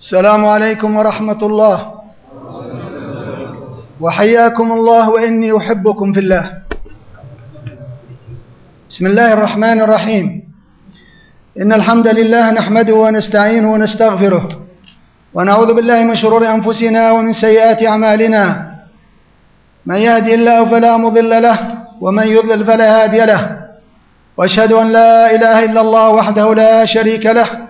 السلام عليكم ورحمة الله. وحياكم الله وإني أحبكم في الله. بسم الله الرحمن الرحيم. إن الحمد لله نحمده ونستعينه ونستغفره. ونعوذ بالله من شرور أنفسنا ومن سيئات أعمالنا. من يهدي الله فلا مضل له ومن يضلل فلا هادي له. وأشهد أن لا إله إلا الله وحده لا شريك له.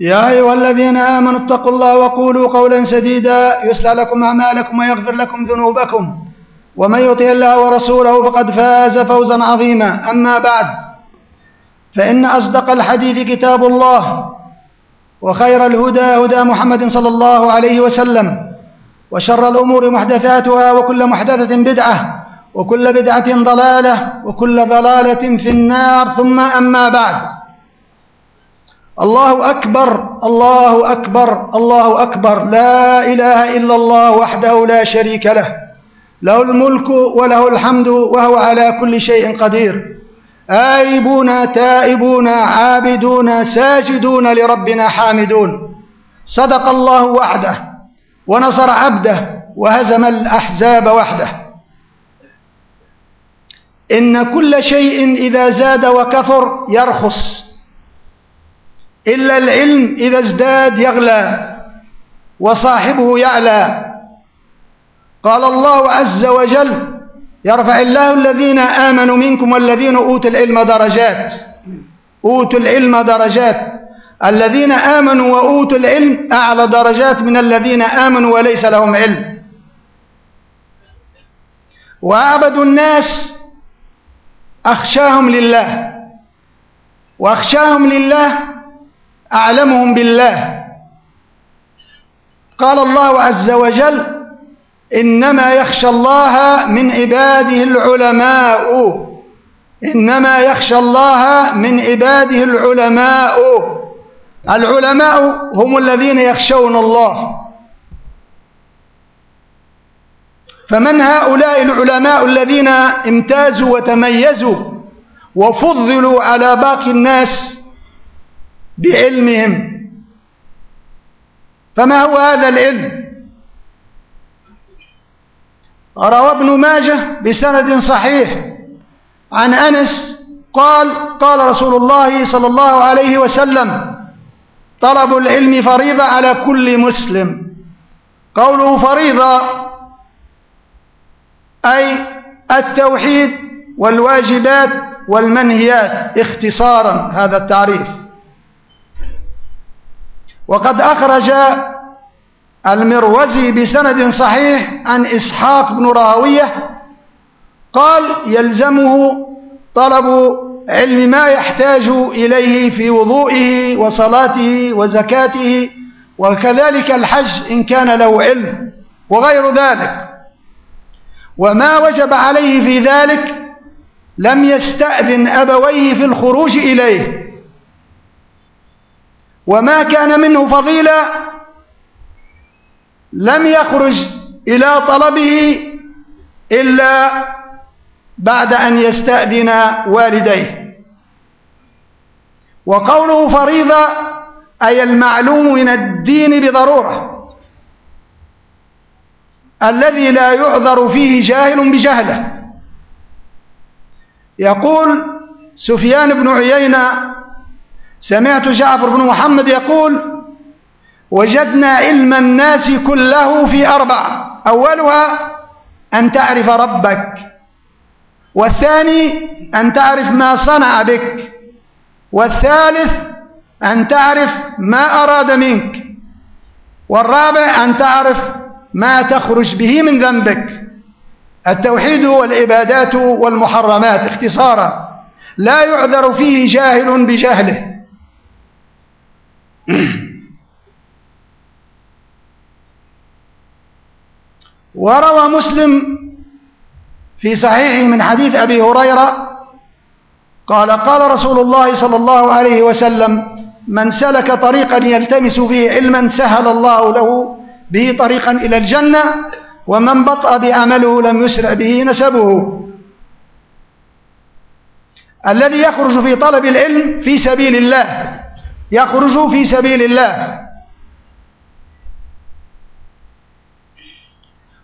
يا أيها الذين آمنوا اتقوا الله وقولوا قولا سديدا يصلح لكم أعمالكم ويغفر لكم ذنوبكم. ومن يطع الله ورسوله فقد فاز فوزا عظيما. أما بعد فإن أصدق الحديث كتاب الله وخير الهدى هدى محمد صلى الله عليه وسلم وشر الأمور محدثاتها وكل محدثة بدعة وكل بدعة ضلالة وكل ضلالة في النار. ثم أما بعد الله اكبر الله اكبر الله اكبر لا اله الا الله وحده لا شريك له له الملك وله الحمد وهو على كل شيء قدير آيبون تائبون عابدون ساجدون لربنا حامدون صدق الله وعده ونصر عبده وهزم الأحزاب وحده إن كل شيء إذا زاد وكثر يرخص إلا العلم إذا ازداد يغلى وصاحبه يعلى. قال الله عز وجل يرفع الله الذين آمنوا منكم والذين أوتوا العلم درجات. أوتوا العلم درجات. الذين آمنوا وأوتوا العلم أعلى درجات من الذين آمنوا وليس لهم علم. وأعبد الناس أخشاهم لله. وأخشاهم لله أعلمهم بالله. قال الله عز وجل إنما يخشى الله من عباده العلماء. إنما يخشى الله من عباده العلماء. العلماء هم الذين يخشون الله. فمن هؤلاء العلماء الذين امتازوا وتميزوا وفضلوا على باقي الناس بعلمهم. فما هو هذا العلم؟ روى ابن ماجه بسند صحيح. عن أنس قال قال رسول الله صلى الله عليه وسلم طلب العلم فريضة على كل مسلم. قوله فريضة أي التوحيد والواجبات والمنهيات اختصارا هذا التعريف. وقد أخرج المروزي بسند صحيح عن إسحاق بن راهويه قال يلزمه طلب علم ما يحتاج إليه في وضوئه وصلاته وزكاته وكذلك الحج إن كان له علم وغير ذلك. وما وجب عليه في ذلك لم يستأذن أبويه في الخروج إليه. وما كان منه فضيلة لم يخرج إلى طلبه إلا بعد أن يستأذن والديه. وقوله فريضة أي المعلوم من الدين بضرورة. الذي لا يعذر فيه جاهل بجهله. يقول سفيان بن عيينة سمعت جعفر بن محمد يقول وجدنا علم الناس كله في أربع. أولها أن تعرف ربك والثاني أن تعرف ما صنع بك والثالث أن تعرف ما أراد منك والرابع أن تعرف ما تخرج به من ذنبك. التوحيد والعبادات والمحرمات اختصارا لا يعذر فيه جاهل بجهله. وروى مسلم في صحيحه من حديث أبي هريرة قال قال رسول الله صلى الله عليه وسلم من سلك طريقا يلتمس فيه علما سهل الله له به طريقا إلى الجنة ومن بطأ بعمله لم يسرع به نسبه. الذي يخرج في طلب العلم في سبيل الله. يخرج في سبيل الله.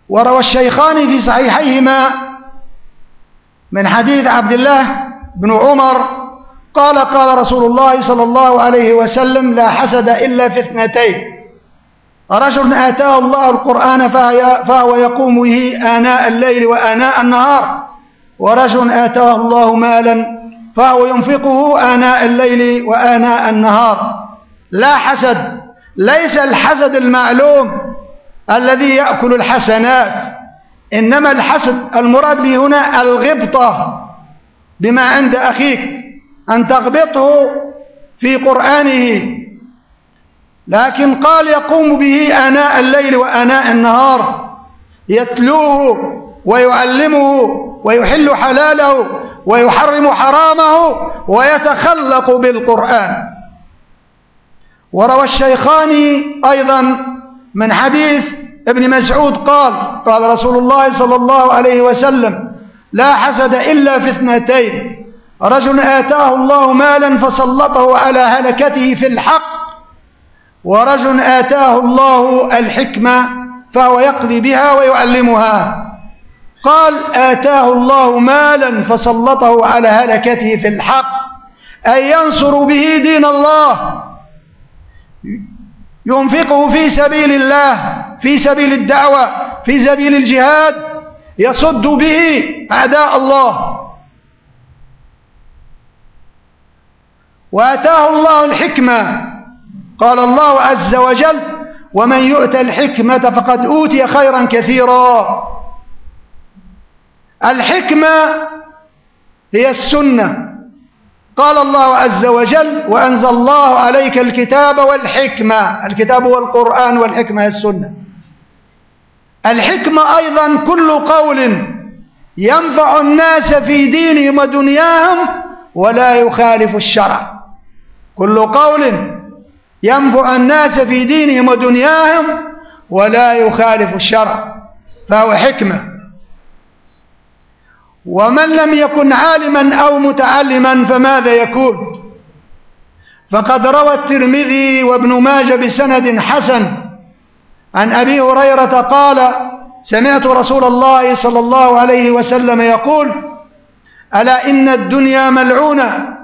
وروى الشيخان في صحيحيهما من حديث عبد الله بن عمر قال قال رسول الله صلى الله عليه وسلم لا حسد إلا في اثنتين رجل آتاه الله القرآن فهو يقوم به آناء الليل وآناء النهار. ورجل آتاه الله مالا فهو ينفقه آناء الليل وآناء النهار. لا حسد ليس الحسد المعلوم الذي يأكل الحسنات إنما الحسد المراد به هنا الغبطة بما عند أخيك أن تغبطه في قرآنه. لكن قال يقوم به آناء الليل وآناء النهار يتلوه ويعلمه ويحل حلاله ويحرم حرامه ويتخلق بالقرآن. وروى الشيخان أيضا من حديث ابن مسعود قال قال رسول الله صلى الله عليه وسلم لا حسد إلا في اثنتين رجل آتاه الله مالا فسلطه على هلكته في الحق ورجل آتاه الله الحكمة فهو يقضي بها ويعلمها. قال آتاه الله مالا فسلطه على هلكته في الحق أي ينصر به دين الله ينفقه في سبيل الله في سبيل الدعوة في سبيل الجهاد يصد به أعداء الله. وآتاه الله الحكمة قال الله عز وجل ومن يؤت الحكمة فقد أوتي خيرا كثيرا الحكمة هي السنة. قال الله عز وجل وأنزل الله عليك الكتاب والحكمة. الكتاب والقرآن والحكمة هي السنة. الحكمة أيضا كل قول ينفع الناس في دينهم ودنياهم ولا يخالف الشرع. كل قول ينفع الناس في دينهم ودنياهم ولا يخالف الشرع. فهو حكمة. ومن لم يكن عالما أو متعلما فماذا يكون؟ فقد روى الترمذي وابن ماجه بسند حسن عن أبي هريرة قال سمعت رسول الله صلى الله عليه وسلم يقول ألا إن الدنيا ملعونة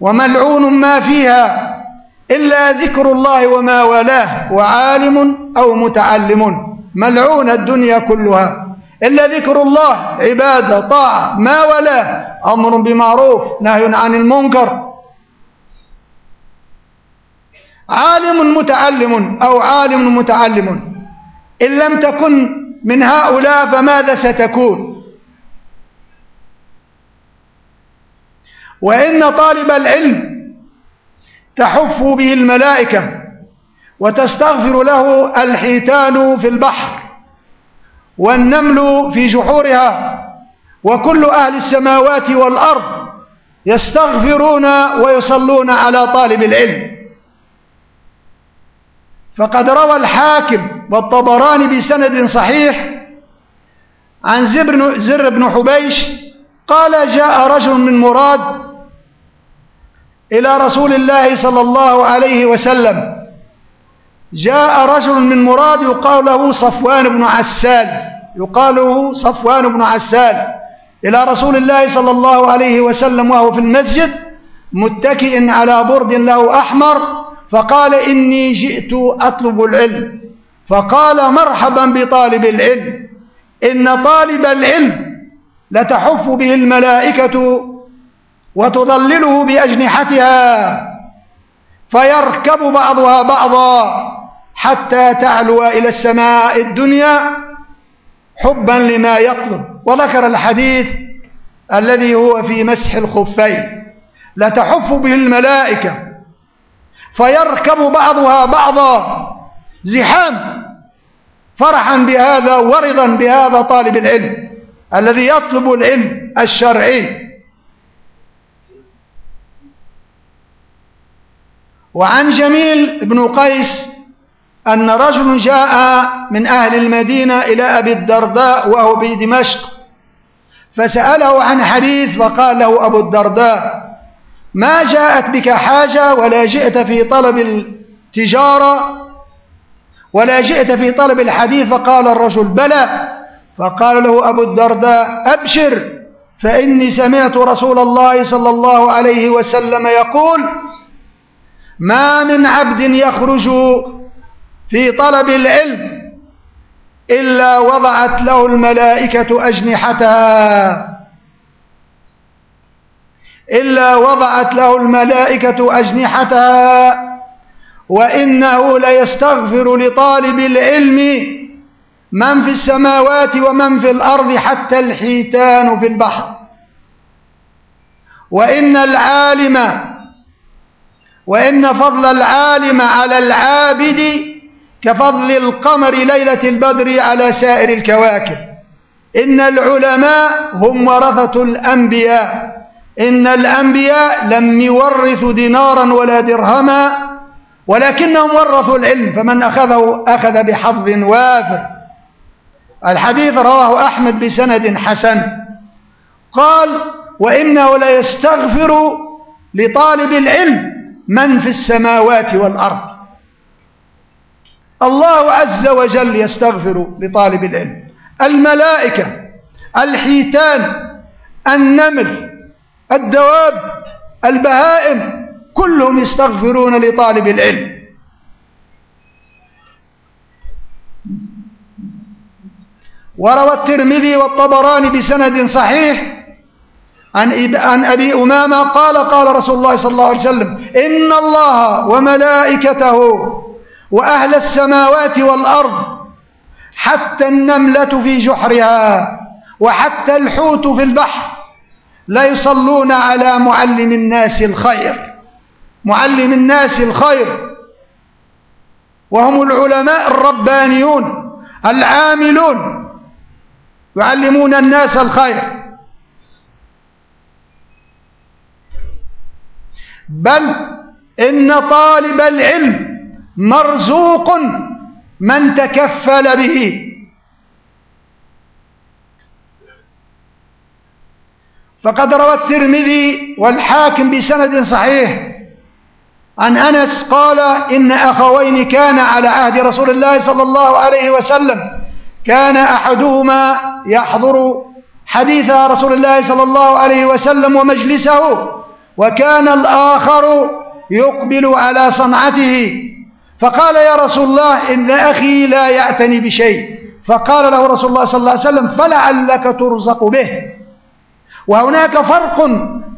وملعون ما فيها إلا ذكر الله وما والاه وعالم أو متعلم. ملعون الدنيا كلها. إلا ذكر الله عبادة طاعة ما والاه أمر بمعروف نهي عن المنكر. عالم متعلم أو عالم متعلم إن لم تكن من هؤلاء فماذا ستكون؟ وإن طالب العلم تحف به الملائكة وتستغفر له الحيتان في البحر. والنمل في جحورها وكل أهل السماوات والأرض يستغفرون ويصلون على طالب العلم. فقد روى الحاكم والطبراني بسند صحيح عن زر بن حبيش قال جاء رجل من مراد إلى رسول الله صلى الله عليه وسلم جاء رجل من مراد يقال له صفوان بن عسال يقال له صفوان بن عسال إلى رسول الله صلى الله عليه وسلم وهو في المسجد متكئ على برد له أحمر فقال إني جئت أطلب العلم. فقال مرحبا بطالب العلم إن طالب العلم لتحف به الملائكة وتظلله بأجنحتها فيركب بعضها بعضا. حتى تعلو إلى السماء الدنيا حبا لما يطلب. وذكر الحديث الذي هو في مسح الخفين. لتحف به فرحا بهذا ورضا بهذا طالب العلم الذي يطلب العلم الشرعي. وعن جميل بن قيس أن رجل جاء من أهل المدينة إلى أبي الدرداء وهو بدمشق فسأله عن حديث فقال له أبو الدرداء ما جاءت بك حاجة ولا جئت في طلب التجارة ولا جئت في طلب الحديث؟ فقال الرجل بلى. فقال له أبو الدرداء أبشر فإني سمعت رسول الله صلى الله عليه وسلم يقول ما من عبد يخرج في طلب العلم إلا وضعت له الملائكة أجنحتها. إلا وضعت له الملائكة أجنحتها. وإنه ليستغفر لطالب العلم من في السماوات ومن في الأرض حتى الحيتان في البحر. وإن العالم وإن فضل العالم على العابد كفضل القمر ليلة البدر على سائر الكواكب. إن العلماء هم ورثة الأنبياء. إن الأنبياء لم يورثوا دينارا ولا درهما ولكنهم ورثوا العلم فمن أخذه أخذ بحظ وافر. الحديث رواه أحمد بسند حسن. قال وإنه ليستغفر لطالب العلم من في السماوات والأرض. الله عز وجل يستغفر لطالب العلم. الملائكة الحيتان النمل الدواب البهائم كلهم يستغفرون لطالب العلم. وروى الترمذي والطبراني بسند صحيح عن أبي أمامة قال قال رسول الله صلى الله عليه وسلم إن الله وملائكته وأهل السماوات والأرض حتى النملة في جحرها وحتى الحوت في البحر لا يصلون على معلم الناس الخير. معلم الناس الخير. وهم العلماء الربانيون العاملون يعلمون الناس الخير. بل إن طالب العلم مرزوق من تكفل به. فقد روى الترمذي والحاكم بسند صحيح عن أنس قال إن أخوين كان على عهد رسول الله صلى الله عليه وسلم كان أحدهما يحضر حديث رسول الله صلى الله عليه وسلم ومجلسه وكان الآخر يقبل على صنعته. فقال يا رسول الله إن أخي لا يعتني بشيء. فقال له رسول الله صلى الله عليه وسلم فلعلك ترزق به. وهناك فرق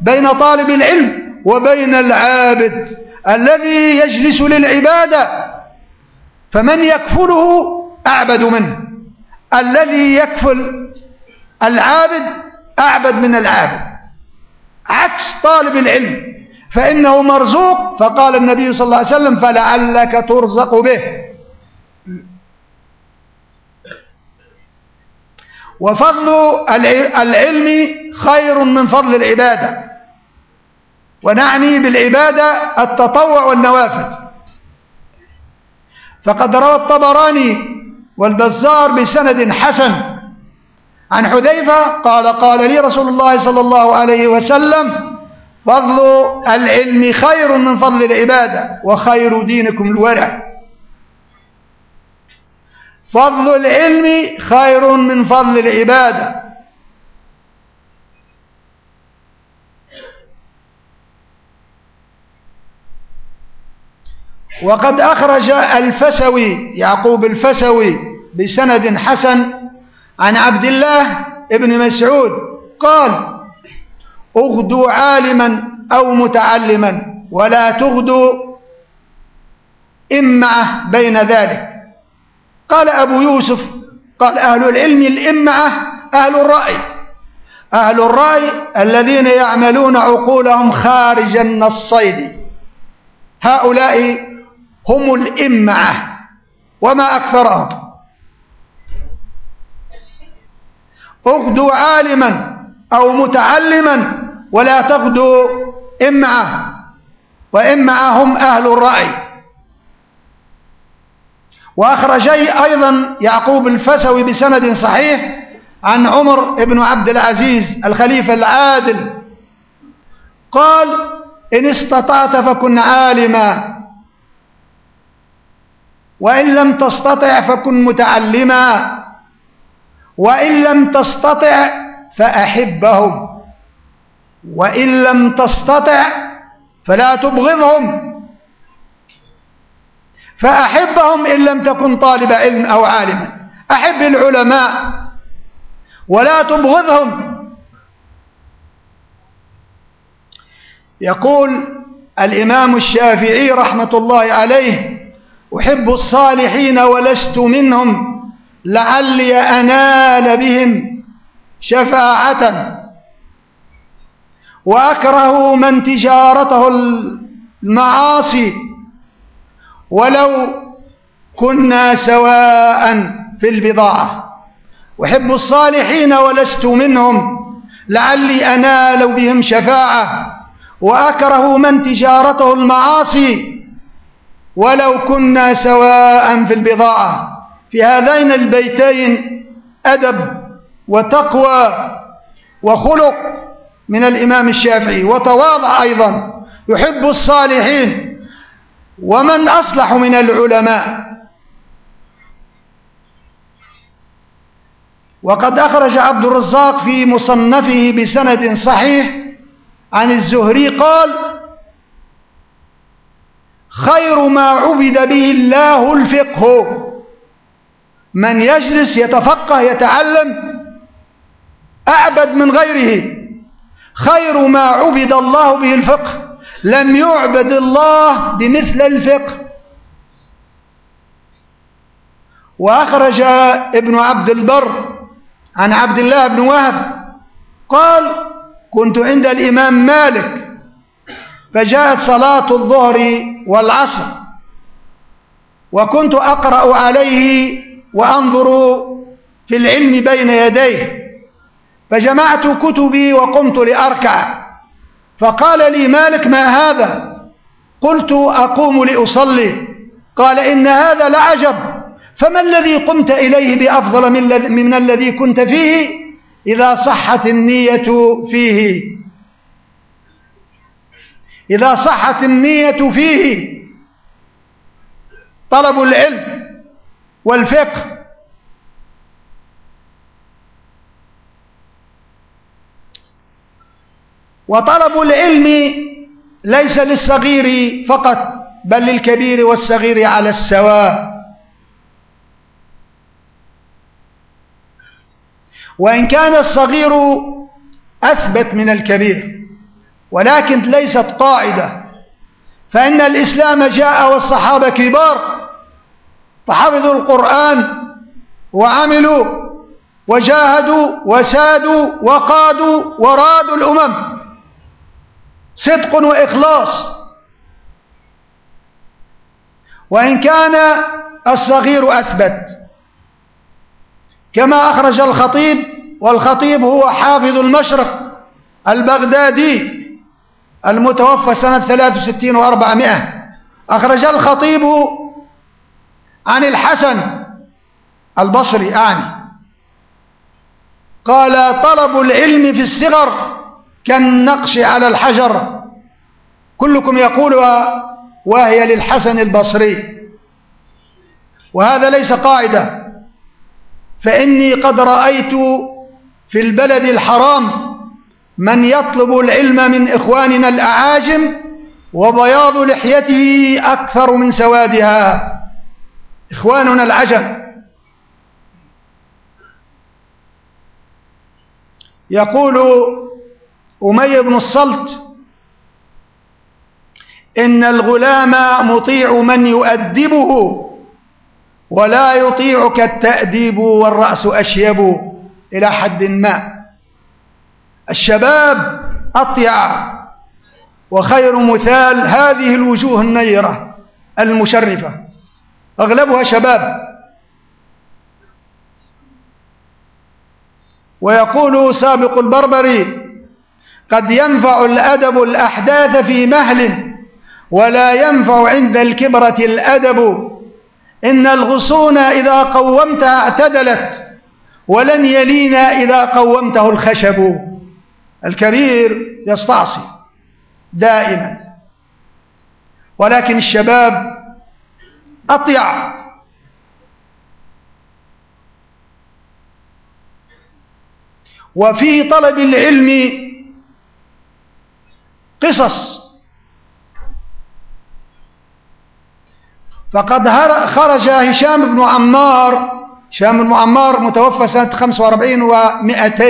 بين طالب العلم وبين العابد الذي يجلس للعبادة فمن يكفله أعبد منه. الذي يكفل العابد أعبد من العابد. عكس طالب العلم فإنه مرزوق. فقال النبي صلى الله عليه وسلم فلعلك ترزق به. وفضل العلم خير من فضل العبادة. ونعني بالعبادة التطوع والنوافل. فقد روى الطبراني والبزار بسند حسن عن حذيفة قال قال لي رسول الله صلى الله عليه وسلم فضل العلم خير من فضل العبادة وخير دينكم الورع. فضل العلم خير من فضل العبادة. وقد أخرج الفسوي يعقوب الفسوي بسند حسن عن عبد الله ابن مسعود قال اغدوا عالما أو متعلما ولا تغدوا إمعة بين ذلك. قال أبو يوسف قال أهل العلم الإمعة أهل الرأي. أهل الرأي الذين يعملون عقولهم خارج النصين هؤلاء هم الإمعة وما أكثرهم. اغدوا عالما أو متعلما ولا تغدوا إمعة وإمعة هم أهل الرأي. وأخرج أيضا يعقوب الفسوي بسند صحيح عن عمر بن عبد العزيز الخليفة العادل. قال إن استطعت فكن عالما وإن لم تستطع فكن متعلما وإن لم تستطع فأحبهم. وإن لم تستطع فلا تبغضهم. فأحبهم إن لم تكن طالب علم أو عالما أحب العلماء ولا تبغضهم. يقول الإمام الشافعي رحمة الله عليه أحب الصالحين ولست منهم لعلي أنال بهم شفاعة. وأكره من تجارته المعاصي. ولو كنا سواء في البضاعة. أحب الصالحين ولست منهم. لعلي أنال بهم شفاعة. وأكره من تجارته المعاصي. ولو كنا سواء في البضاعة. في هذين البيتين أدب وتقوى وخلق. من الإمام الشافعي وتواضع أيضا يحب الصالحين. ومن أصلح من العلماء. وقد أخرج عبد الرزاق في مصنفه بسند صحيح عن الزهري قال خير ما عبد به الله الفقه. من يجلس يتفقه يتعلم أعبد من غيره. خير ما عبد الله به الفقه. لم يعبد الله بمثل الفقه. وأخرج ابن عبد البر عن عبد الله بن وهب قال كنت عند الإمام مالك فجاءت صلاة الظهر والعصر وكنت أقرأ عليه وأنظر في العلم بين يديه. فجمعت كتبي وقمت لأركع. فقال لي مالك ما هذا؟ قلت أقوم لأصلي. قال إن هذا لعجب. فما الذي قمت إليه بأفضل من الذي كنت فيه؟ إذا صحت النية فيه. إذا صحت النية فيه. طلب العلم والفقه. وطلب العلم ليس للصغير فقط بل للكبير والصغير على السواء. وإن كان الصغير أثبت من الكبير ولكن ليست قاعدة فإن الإسلام جاء والصحابة كبار فحفظوا القرآن وعملوا وجاهدوا وسادوا وقادوا ورادوا الأمم. صدق وإخلاص. وإن كان الصغير أثبت. كما أخرج الخطيب والخطيب هو حافظ المشرق البغدادي المتوفى سنة 63 وأربعمائة. أخرج الخطيب عن الحسن البصري أعني قال طلب العلم في الصغر كالنقش على الحجر. كلكم يقول وهي للحسن البصري. وهذا ليس قاعدة. فإني قد رأيت في البلد الحرام من يطلب العلم من إخواننا الأعاجم وبياض لحيته أكثر من سوادها. إخواننا العجم. يقول أمي بن الصلت إن الغلام مطيع من يؤدبه ولا يطيعك التأديب والرأس أشيب إلى حد ما. الشباب أطيع وخير مثال هذه الوجوه النيرة المشرفة. أغلبها شباب. ويقول سابق البربري قد ينفع الأدب الأحداث في مهل ولا ينفع عند الكبرة الأدب. إن الغصون إذا قومتها اعتدلت ولن يلين إذا قومته الخشب. الكبير يستعصي دائما. ولكن الشباب أطيع وفي طلب العلم قصص. فقد خرج هشام بن عمار هشام بن عمار متوفى سنة 45 و200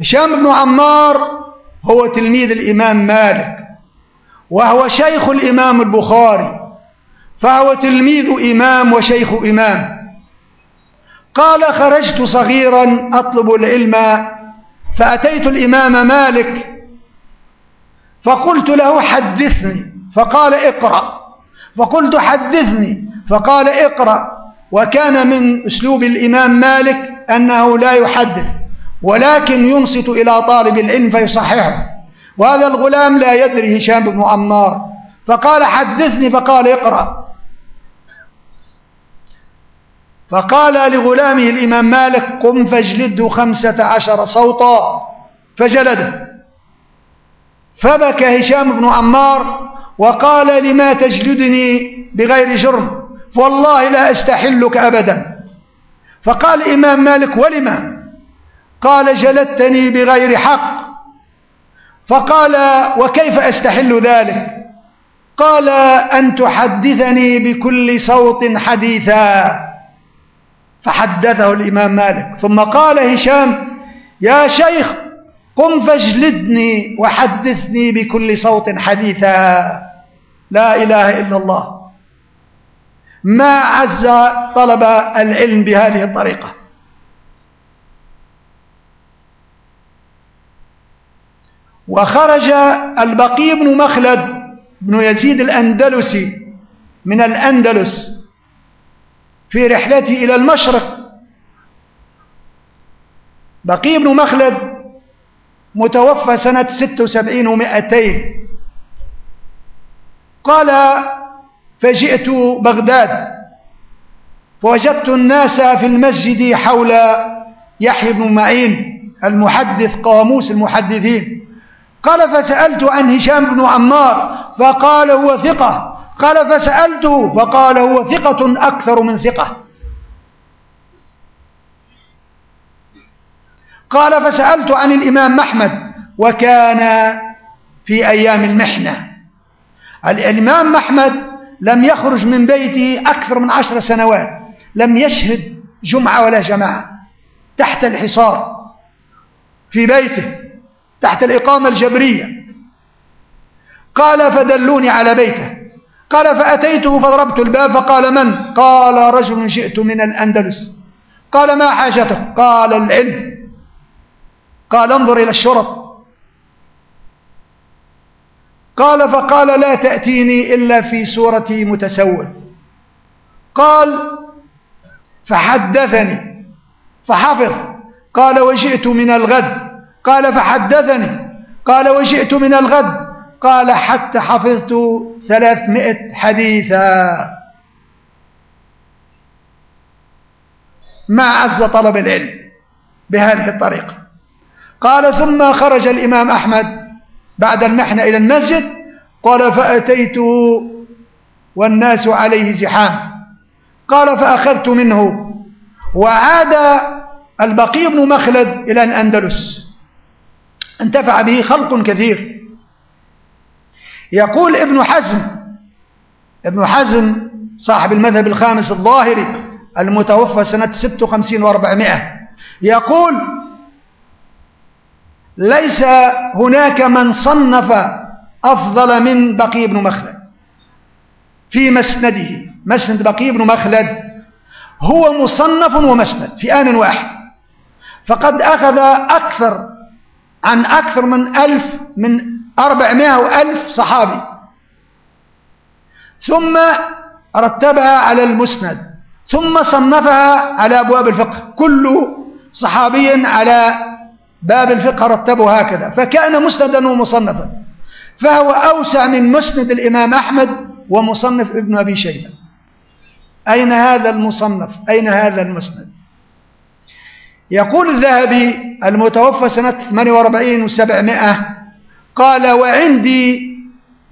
هشام بن عمار هو تلميذ الإمام مالك وهو شيخ الإمام البخاري فهو تلميذ إمام وشيخ إمام. قال خرجت صغيرا أطلب العلم فأتيت الإمام مالك فقلت له حدثني. فقال اقرأ. فقلت حدثني. فقال اقرأ. وكان من أسلوب الإمام مالك أنه لا يحدث ولكن ينصت إلى طالب العلم فيصححه. وهذا الغلام لا يدري هشام بن عمار. فقال حدثني فقال اقرأ. فقال لغلامه الإمام مالك قم فاجلده خمسة عشر صوتا. فجلده. فبكى هشام بن عمار وقال لما تجلدني بغير جرم؟ فوالله لا أستحلك أبدا. فقال الإمام مالك ولما؟ قال جلدتني بغير حق. فقال وكيف أستحل ذلك؟ قال أن تحدثني بكل صوت حديثا. فحدثه الإمام مالك. ثم قال هشام يا شيخ قم فاجلدني وحدثني بكل صوت حديثا. لا إله إلا الله. ما عز طلب العلم بهذه الطريقة. وخرج البقي بن مخلد بن يزيد الأندلسي من الأندلس في رحلته إلى المشرق. بقي بن مخلد متوفى سنة ست وسبعين ومائتين قال فجئت بغداد فوجدت الناس في المسجد حول يحيى بن معين المحدث قاموس المحدثين. قال فسألت عن هشام بن عمار فقال هو ثقة. قال فسألته فقال هو ثقة أكثر من ثقة. قال فسألت عن الإمام محمد وكان في أيام المحنة. الإمام محمد لم يخرج من بيته أكثر من عشر سنوات لم يشهد جمعة ولا جماعة تحت الحصار في بيته تحت الإقامة الجبرية. قال فدلوني على بيته. قال فأتيته فضربت الباب فقال من؟ قال رجل جئت من الأندلس. قال ما حاجته قال العلم. قال انظر إلى الشرط. قال فقال لا تأتيني إلا في سورة متسول. قال فحدثني. فحفظ قال وجئت من الغد. قال فحدثني. قال وجئت من الغد. قال حتى حفظت ثلاثمائة حديثا. مع عز طلب العلم بهذه الطريقة. قال ثم خرج الإمام أحمد بعد المحنة إلى المسجد قال فأتيت والناس عليه زحام. قال فأخذت منه. وعاد البقي بن مخلد إلى الأندلس. انتفع به خلق كثير. يقول ابن حزم ابن حزم صاحب المذهب الخامس الظاهري المتوفى سنة 56 و400 يقول ليس هناك من صنف أفضل من بقي بن مخلد في مسنده. مسند بقي بن مخلد هو مصنف ومسند في آن واحد. فقد أخذ أكثر عن أكثر من ألف من أربعمائة وألف صحابي. ثم رتبها على المسند. ثم صنفها على أبواب الفقه. كل صحابي على باب الفقه رتبه هكذا. فكان مسندا ومصنفا. فهو أوسع من مسند الإمام أحمد ومصنف ابن أبي شيبة. أين هذا المصنف؟ أين هذا المسند؟ يقول الذهبي المتوفى سنة 48 و700 قال وعندي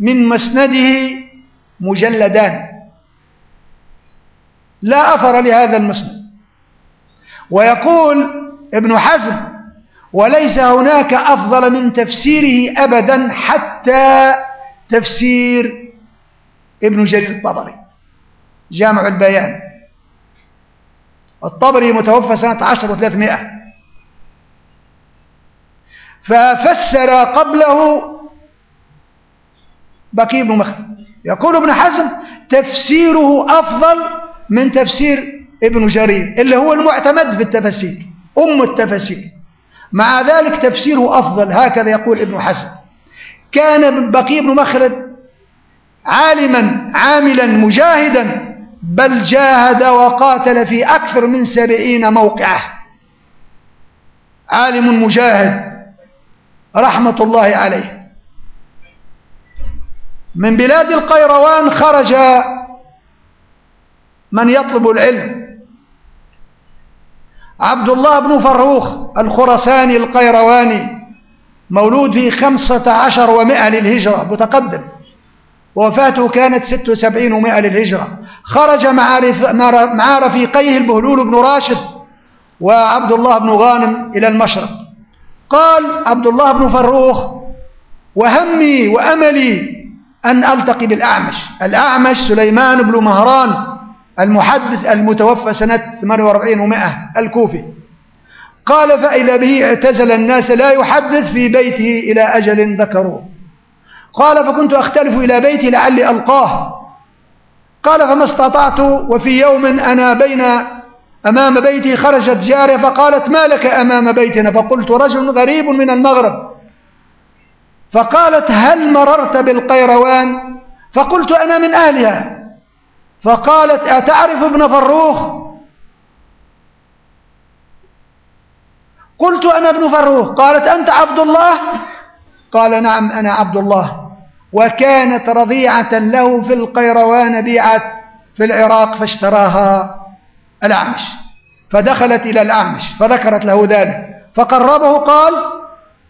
من مسنده مجلدان. لا أثر لهذا المسند. ويقول ابن حزم وليس هناك أفضل من تفسيره أبدا حتى تفسير ابن جرير الطبري جامع البيان. الطبري متوفى سنة عشر وثلاثمائة. ففسر قبله بقي بن مخلد. يقول ابن حزم تفسيره أفضل من تفسير ابن جرير اللي هو المعتمد في التفسير أم التفسير مع ذلك تفسيره أفضل هكذا يقول ابن حزم. كان بقي بن مخلد عالما عاملا مجاهدا بل جاهد وقاتل في أكثر من سبعين موقعة. عالم مجاهد رحمة الله عليه. من بلاد القيروان خرج من يطلب العلم. عبد الله بن فروخ الخرساني القيرواني مولود في خمسة عشر ومائة للهجرة متقدم. وفاته كانت ست وسبعين ومائة للهجرة. خرج مع رفيقيه البهلول بن راشد وعبد الله بن غانم إلى المشرق. قال عبد الله بن فروخ وهمي وأملي أن ألتقي بالأعمش. الأعمش سليمان بن مهران المحدث المتوفى سنة 48 و100 الكوفي. قال فإذا به اعتزل الناس لا يحدث في بيته إلى أجل ذكروه. قال فكنت أختلف إلى بيتي لعلي ألقاه. قال فما استطعت وفي يوم أنا بين أمام بيتي خرجت جارية فقالت ما لك أمام بيتنا؟ فقلت رجل غريب من المغرب. فقالت هل مررت بالقيروان؟ فقلت أنا من أهلها. فقالت أتعرف ابن فروخ؟ قلت أنا ابن فروخ. قالت أنت عبد الله؟ قال نعم أنا عبد الله. وكانت رضيعة له في القيروان بيعت في العراق فاشتراها الأعمش فدخلت إلى الأعمش فذكرت له ذلك. فقربه قال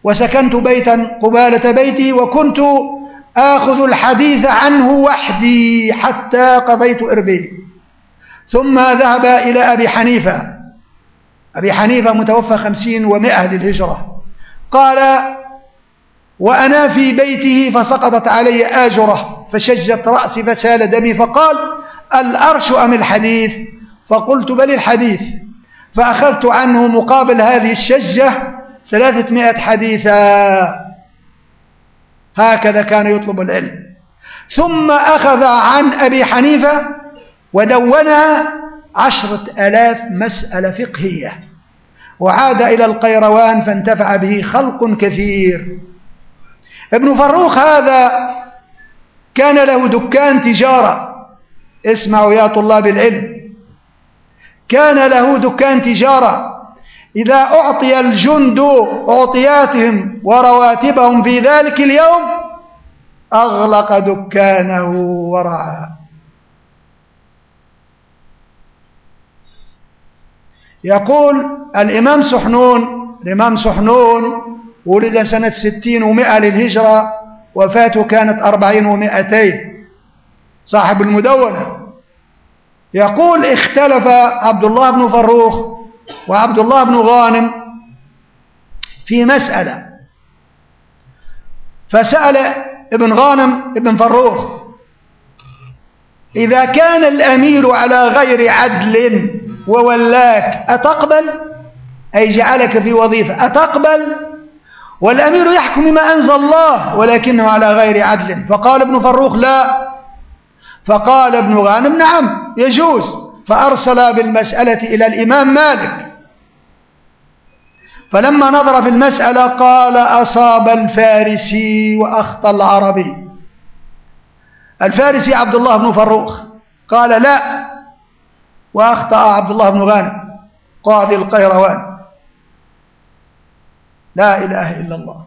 وسكنت بيتا قبالة بيتي وكنت آخذ الحديث عنه وحدي حتى قضيت إربي. ثم ذهب إلى أبي حنيفة. أبي حنيفة متوفى خمسين ومائة للهجرة. قال وأنا في بيته فسقطت علي آجرة فشجت رأسي فسال دمي فقال الأرش أم الحديث؟ فقلت بل الحديث. فأخذت عنه مقابل هذه الشجة ثلاثمائة حديثا. هكذا كان يطلب العلم. ثم أخذ عن أبي حنيفة ودونها عشرة آلاف مسألة فقهية وعاد إلى القيروان فانتفع به خلق كثير. ابن فروخ هذا كان له دكان تجارة اسمعوا يا طلاب العلم كان له دكان تجارة إذا أعطي الجند أعطياتهم ورواتبهم في ذلك اليوم أغلق دكانه ورعاه يقول الإمام سحنون الإمام سحنون ولد سنة ستين ومائة للهجرة وفاته كانت أربعين ومائتين صاحب المدونة. يقول اختلف عبد الله بن فروخ وعبد الله بن غانم في مسألة. فسأل ابن غانم ابن فروخ إذا كان الأمير على غير عدل وولاك أتقبل؟ أي جعلك في وظيفة أتقبل؟ والأمير يحكم بما أنزل الله ولكنه على غير عدل. فقال ابن فروخ لا. فقال ابن غانم نعم يجوز. فأرسل بالمسألة إلى الإمام مالك. فلما نظر في المسألة قال أصاب الفارسي وأخطى العربي. الفارسي عبد الله بن فروخ. قال لا وأخطأ عبد الله بن غانم قاضي القيروان. لا إله إلا الله.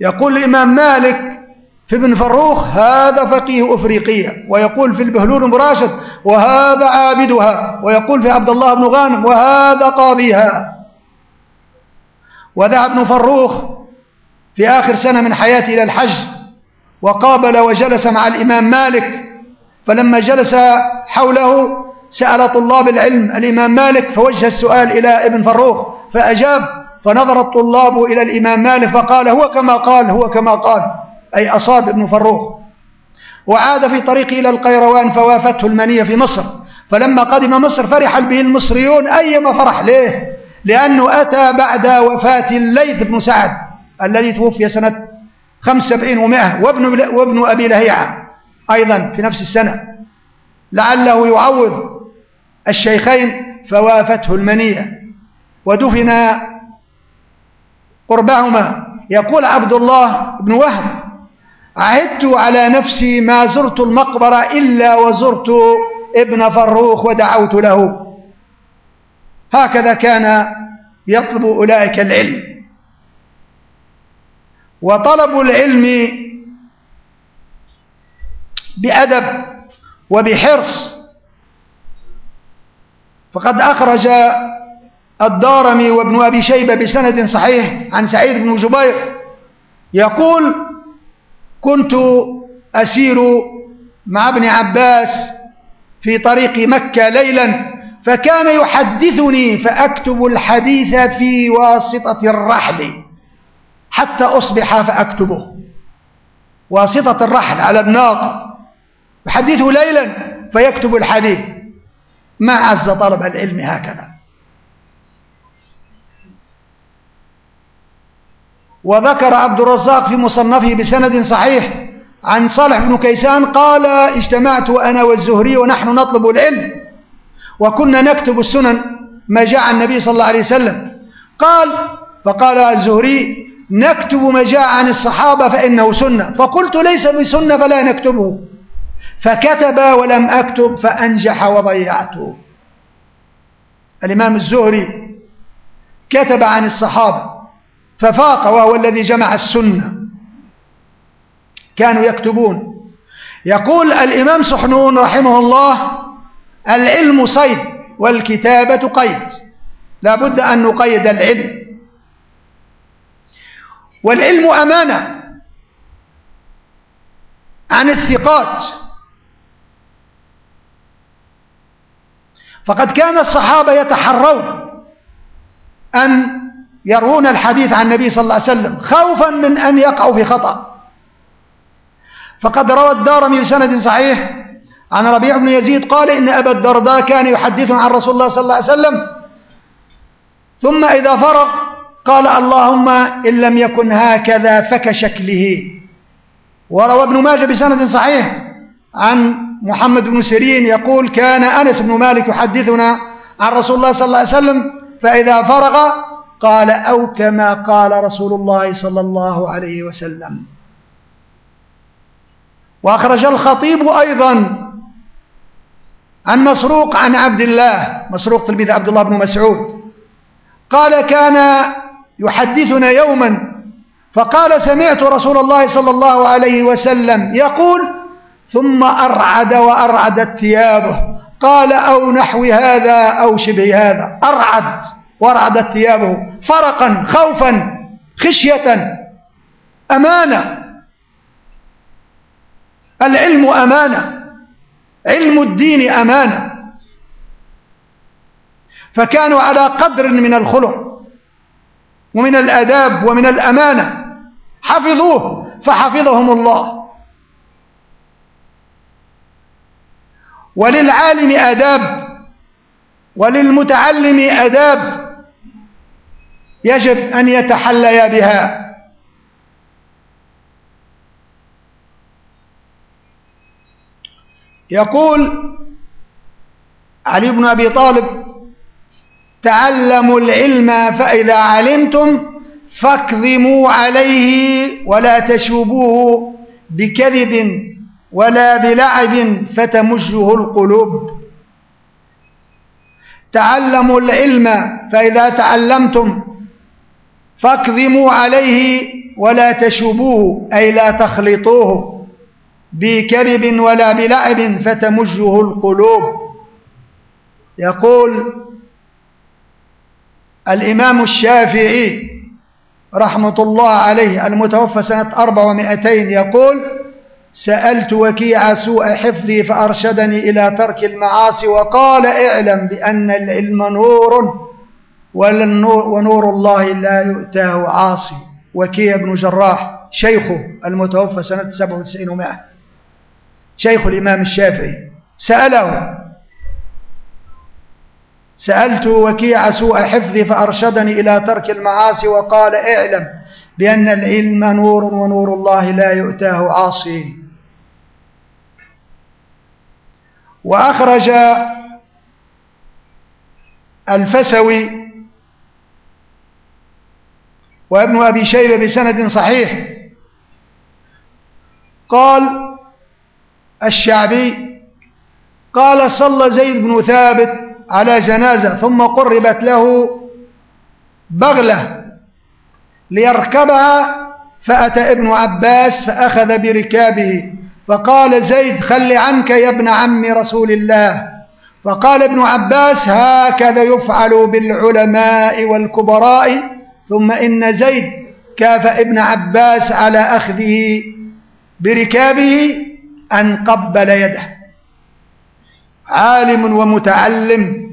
يقول الإمام مالك في ابن فروخ هذا فقيه أفريقية ويقول في البهلول مراشد وهذا عابدها ويقول في عبد الله بن غانم وهذا قاضيها. وذهب ابن فروخ في آخر سنة من حياته إلى الحج وقابل وجلس مع الإمام مالك فلما جلس حوله سأل طلاب العلم الإمام مالك فوجه السؤال إلى ابن فروخ فأجاب فنظر الطلاب إلى الإمام مالك فقال هو كما قال هو كما قال. أي أصاب ابن فروخ وعاد في طريقه إلى القيروان فوافته المنية في مصر. فلما قدم مصر فرح به المصريون أيما فرح ليه لأنه أتى بعد وفاة الليث بن سعد الذي توفي سنة 75 ومائة وابن, وابن أبي لهيعة أيضا في نفس السنة. لعله يعوض الشيخين فوافته المنية. ودفن قربهما يقول عبد الله بن وهب عهدت على نفسي ما زرت المقبرة إلا وزرت ابن فروخ ودعوت له. هكذا كان يطلب أولئك العلم. وطلب العلم بأدب وبحرص. فقد أخرج الدارمي وابن أبي شيبة بسند صحيح عن سعيد بن جبير يقول كنت أسير مع ابن عباس في طريق مكة ليلا فكان يحدثني فأكتب الحديث في واسطة الرحل حتى أصبح فأكتبه. واسطة الرحل على الناقة. يحدثه ليلا فيكتب الحديث. ما عز طلب العلم هكذا. وذكر عبد الرزاق في مصنفه بسند صحيح عن صالح بن كيسان قال اجتمعت أنا والزهري ونحن نطلب العلم وكنا نكتب السنن ما جاء عن النبي صلى الله عليه وسلم. قال فقال الزهري نكتب ما جاء عن الصحابة فإنه سنة. فقلت ليس بسنة فلا نكتبه. فكتب ولم أكتب فأنجح وضيعته. الإمام الزهري كتب عن الصحابة ففاق وهو الذي جمع السنة. كانوا يكتبون. يقول الإمام سحنون رحمه الله العلم صيد والكتابة قيد. لا بد أن نقيد العلم. والعلم أمانة عن الثقات. فقد كان الصحابة يتحرون أن يروون الحديث عن النبي صلى الله عليه وسلم خوفا من أن يقعوا في خطأ. فقد روى الدارمي بسند صحيح عن ربيع بن يزيد قال إن أبا الدرداء كان يحدث عن رسول الله صلى الله عليه وسلم. ثم إذا فرغ قال اللهم إن لم يكن هكذا فكشكله وروى ابن ماجه بسند صحيح عن محمد بن سيرين يقول كان أنس بن مالك يحدثنا عن رسول الله صلى الله عليه وسلم فإذا فرغ قال أو كما قال رسول الله صلى الله عليه وسلم. وأخرج الخطيب أيضا عن مسروق عن عبد الله مسروق تلميذ عبد الله بن مسعود. قال كان يحدثنا يوما فقال سمعت رسول الله صلى الله عليه وسلم يقول ثم أرعد وأرعدت ثيابه. قال أو نحو هذا أو شبه هذا. أرعد. وارعدت ثيابه فرقا خوفا خشية أمانة. العلم أمانة علم الدين أمانة. فكانوا على قدر من الخلق ومن الأداب ومن الأمانة. حفظوه فحفظهم الله. وللعالم آداب وللمتعلم أداب. يجب أن يتحليا بها يقول علي بن أبي طالب تعلموا العلم فإذا علمتم فاكظموا عليه ولا تشوبوه بكذب ولا بلعب فتمجه القلوب. تعلموا العلم فإذا تعلمتم فاكظموا عليه ولا تشبوه أي لا تخلطوه بكذب ولا بلعب فتمجه القلوب. يقول الإمام الشافعي رحمة الله عليه المتوفى سنة أربع ومائتين يقول سألت وكيع سوء حفظي فأرشدني إلى ترك المعاصي وقال اعلم بأن العلم نور ونور الله لا يؤتاه عاصي. وكيع بن جراح شيخه المتوفى سنة 97 ومائة. شيخ الإمام الشافعي. سأله سألت وكيع سوء حفظي فأرشدني إلى ترك المعاصي وقال اعلم بأن العلم نور ونور الله لا يؤتاه عاصي. وأخرج الفسوي وابن أبي شيبة بسند صحيح. قال الشعبي قال صلى زيد بن ثابت على جنازة ثم قربت له بغلة ليركبها فأتى ابن عباس فأخذ بركابه فقال زيد خل عنك يا ابن عم رسول الله. فقال ابن عباس هكذا يفعل بالعلماء والكبراء ثم إن زيد كاف ابن عباس على أخذه بركابه أن قبل يده. عالم ومتعلم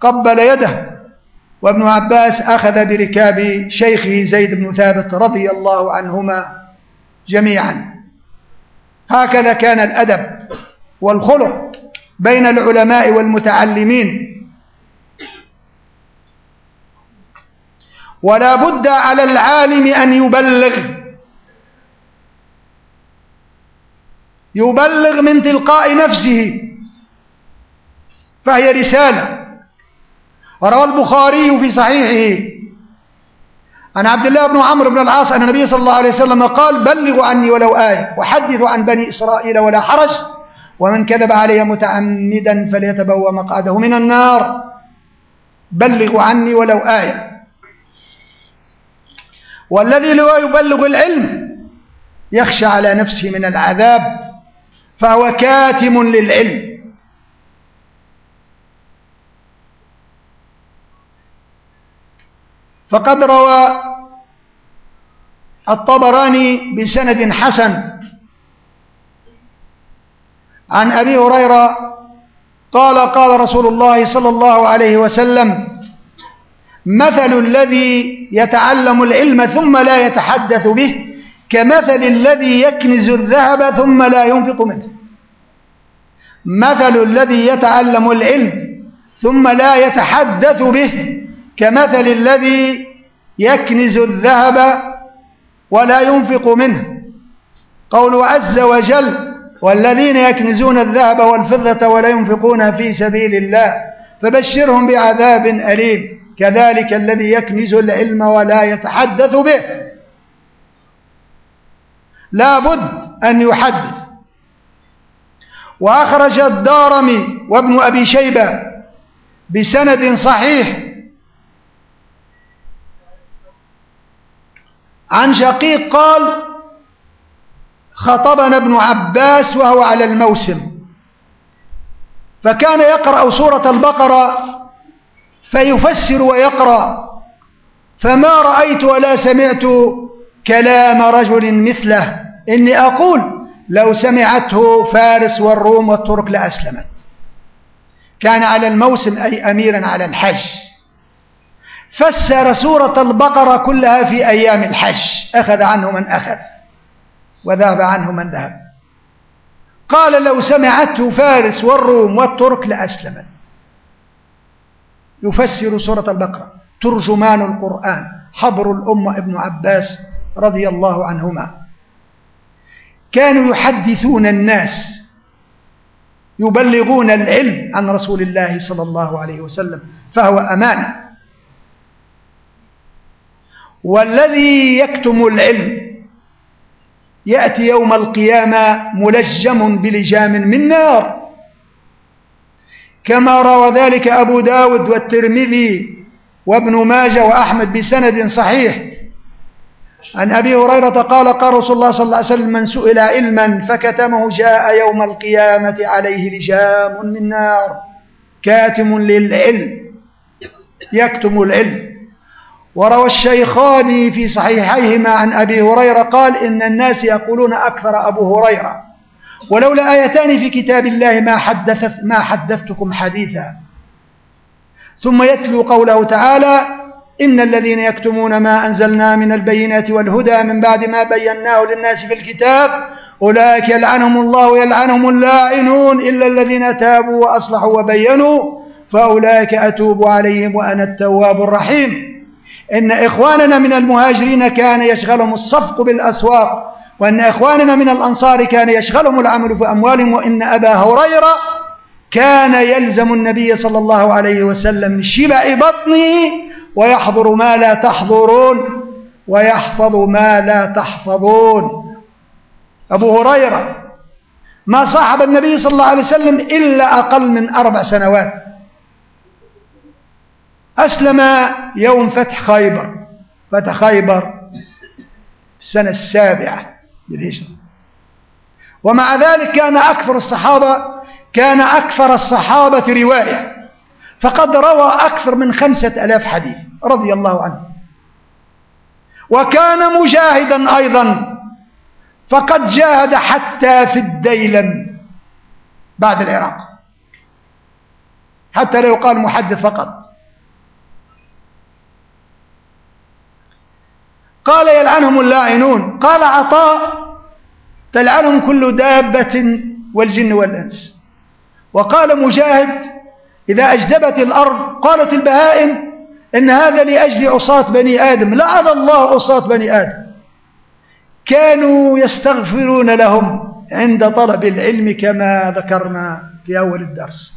قبل يده. وابن عباس أخذ بركاب شيخه زيد بن ثابت رضي الله عنهما جميعا. هكذا كان الأدب والخلق بين العلماء والمتعلمين. ولا بد على العالم أن يبلغ. يبلغ من تلقاء نفسه. فهي رسالة. روى البخاري في صحيحه. عن عبد الله بن عمرو بن العاص أن النبي صلى الله عليه وسلم قال بلغوا عني ولو آية. وحدثوا عن بني إسرائيل ولا حرج. ومن كذب علي متعمدا فليتبوى مقعده من النار. بلغوا عني ولو آية. والذي لا يبلغ العلم يخشى على نفسه من العذاب فهو كاتم للعلم. فقد روى الطبراني بسند حسن عن أبي هريرة قال قال رسول الله صلى الله عليه وسلم مثل الذي يتعلم العلم ثم لا يتحدث به كمثل الذي يكنز الذهب ثم لا ينفق منه. مثل الذي يتعلم العلم ثم لا يتحدث به كمثل الذي يكنز الذهب ولا ينفق منه. قوله عز وجل والذين يكنزون الذهب والفضة ولا ينفقون في سبيل الله فبشرهم بعذاب أليم. كذلك الذي يكنز العلم ولا يتحدث به. لا بد أن يحدث. وأخرج الدارمي وابن أبي شيبة بسند صحيح عن شقيق قال خطبنا ابن عباس وهو على الموسم. فكان يقرأ سورة البقرة فيفسر ويقرأ. فما رأيت ولا سمعت كلام رجل مثله. إني أقول لو سمعته فارس والروم والترك لأسلمت. كان على الموسم أي أميرا على الحج. فسر سورة البقرة كلها في أيام الحج. أخذ عنه من أخذ وذهب عنه من ذهب. قال لو سمعته فارس والروم والترك لأسلمت. يفسر سورة البقرة. ترجمان القرآن. حبر الأمة ابن عباس رضي الله عنهما. كانوا يحدثون الناس. يبلغون العلم عن رسول الله صلى الله عليه وسلم. فهو أمانة والذي يكتم العلم يأتي يوم القيامة ملجم بلجام من نار. كما روى ذلك أبو داود والترمذي وابن ماجه وأحمد بسند صحيح. عن أبي هريرة قال قال رسول الله صلى الله عليه وسلم من سئل علما فكتمه جاء يوم القيامة عليه لجام من نار كاتم للعلم يكتم العلم. وروى الشيخان في صحيحيهما عن أبي هريرة قال إن الناس يقولون أكثر أبو هريرة. ولولا آيتان في كتاب الله ما, حدثت ما حدثتكم حديثا. ثم يتلو قوله تعالى إن الذين يكتمون ما أنزلنا من البينات والهدى من بعد ما بيناه للناس في الكتاب أولئك يلعنهم الله ويلعنهم اللاعنون إلا الذين تابوا وأصلحوا وبينوا فأولئك أتوب عليهم وأنا التواب الرحيم. إن إخواننا من المهاجرين كان يشغلهم الصفق بالأسواق وأن إخواننا من الأنصار كان يشغلهم العمل في أموالهم وإن أبا هريرة كان يلزم النبي صلى الله عليه وسلم شبع بطنه ويحضر ما لا تحضرون ويحفظ ما لا تحفظون. أبو هريرة ما صاحب النبي صلى الله عليه وسلم إلا أقل من أربع سنوات. أسلم يوم فتح خيبر فتح خيبر السنة السابعة. بالهجرة. ومع ذلك كان أكثر الصحابة كان أكثر الصحابة رواية. فقد روى أكثر من خمسة ألاف حديث رضي الله عنه. وكان مجاهدا أيضا. فقد جاهد حتى في الديلم بعد العراق. حتى لا يقال محدث فقط. قال يلعنهم اللاعنون. قال عطاء تلعنهم كل دابة والجن والإنس. وقال مجاهد إذا أجدبت الأرض قالت البهائم إن هذا لأجل عصاة بني آدم. لعن الله عصاة بني آدم. كانوا يستغفرون لهم عند طلب العلم كما ذكرنا في أول الدرس.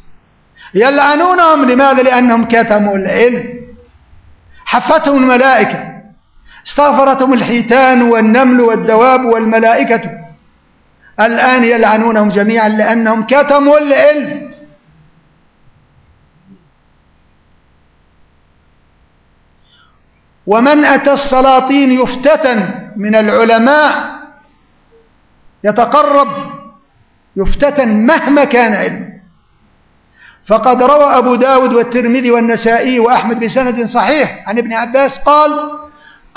يلعنونهم لماذا؟ لأنهم كتموا العلم. حفتهم الملائكة. استغفرتهم الحيتان والنمل والدواب والملائكة. الآن يلعنونهم جميعا لأنهم كتموا العلم. ومن أتى السلاطين يفتتن من العلماء؟ يتقرب يفتتن مهما كان علم. فقد روى أبو داود والترمذي والنسائي وأحمد بسند صحيح عن ابن عباس قال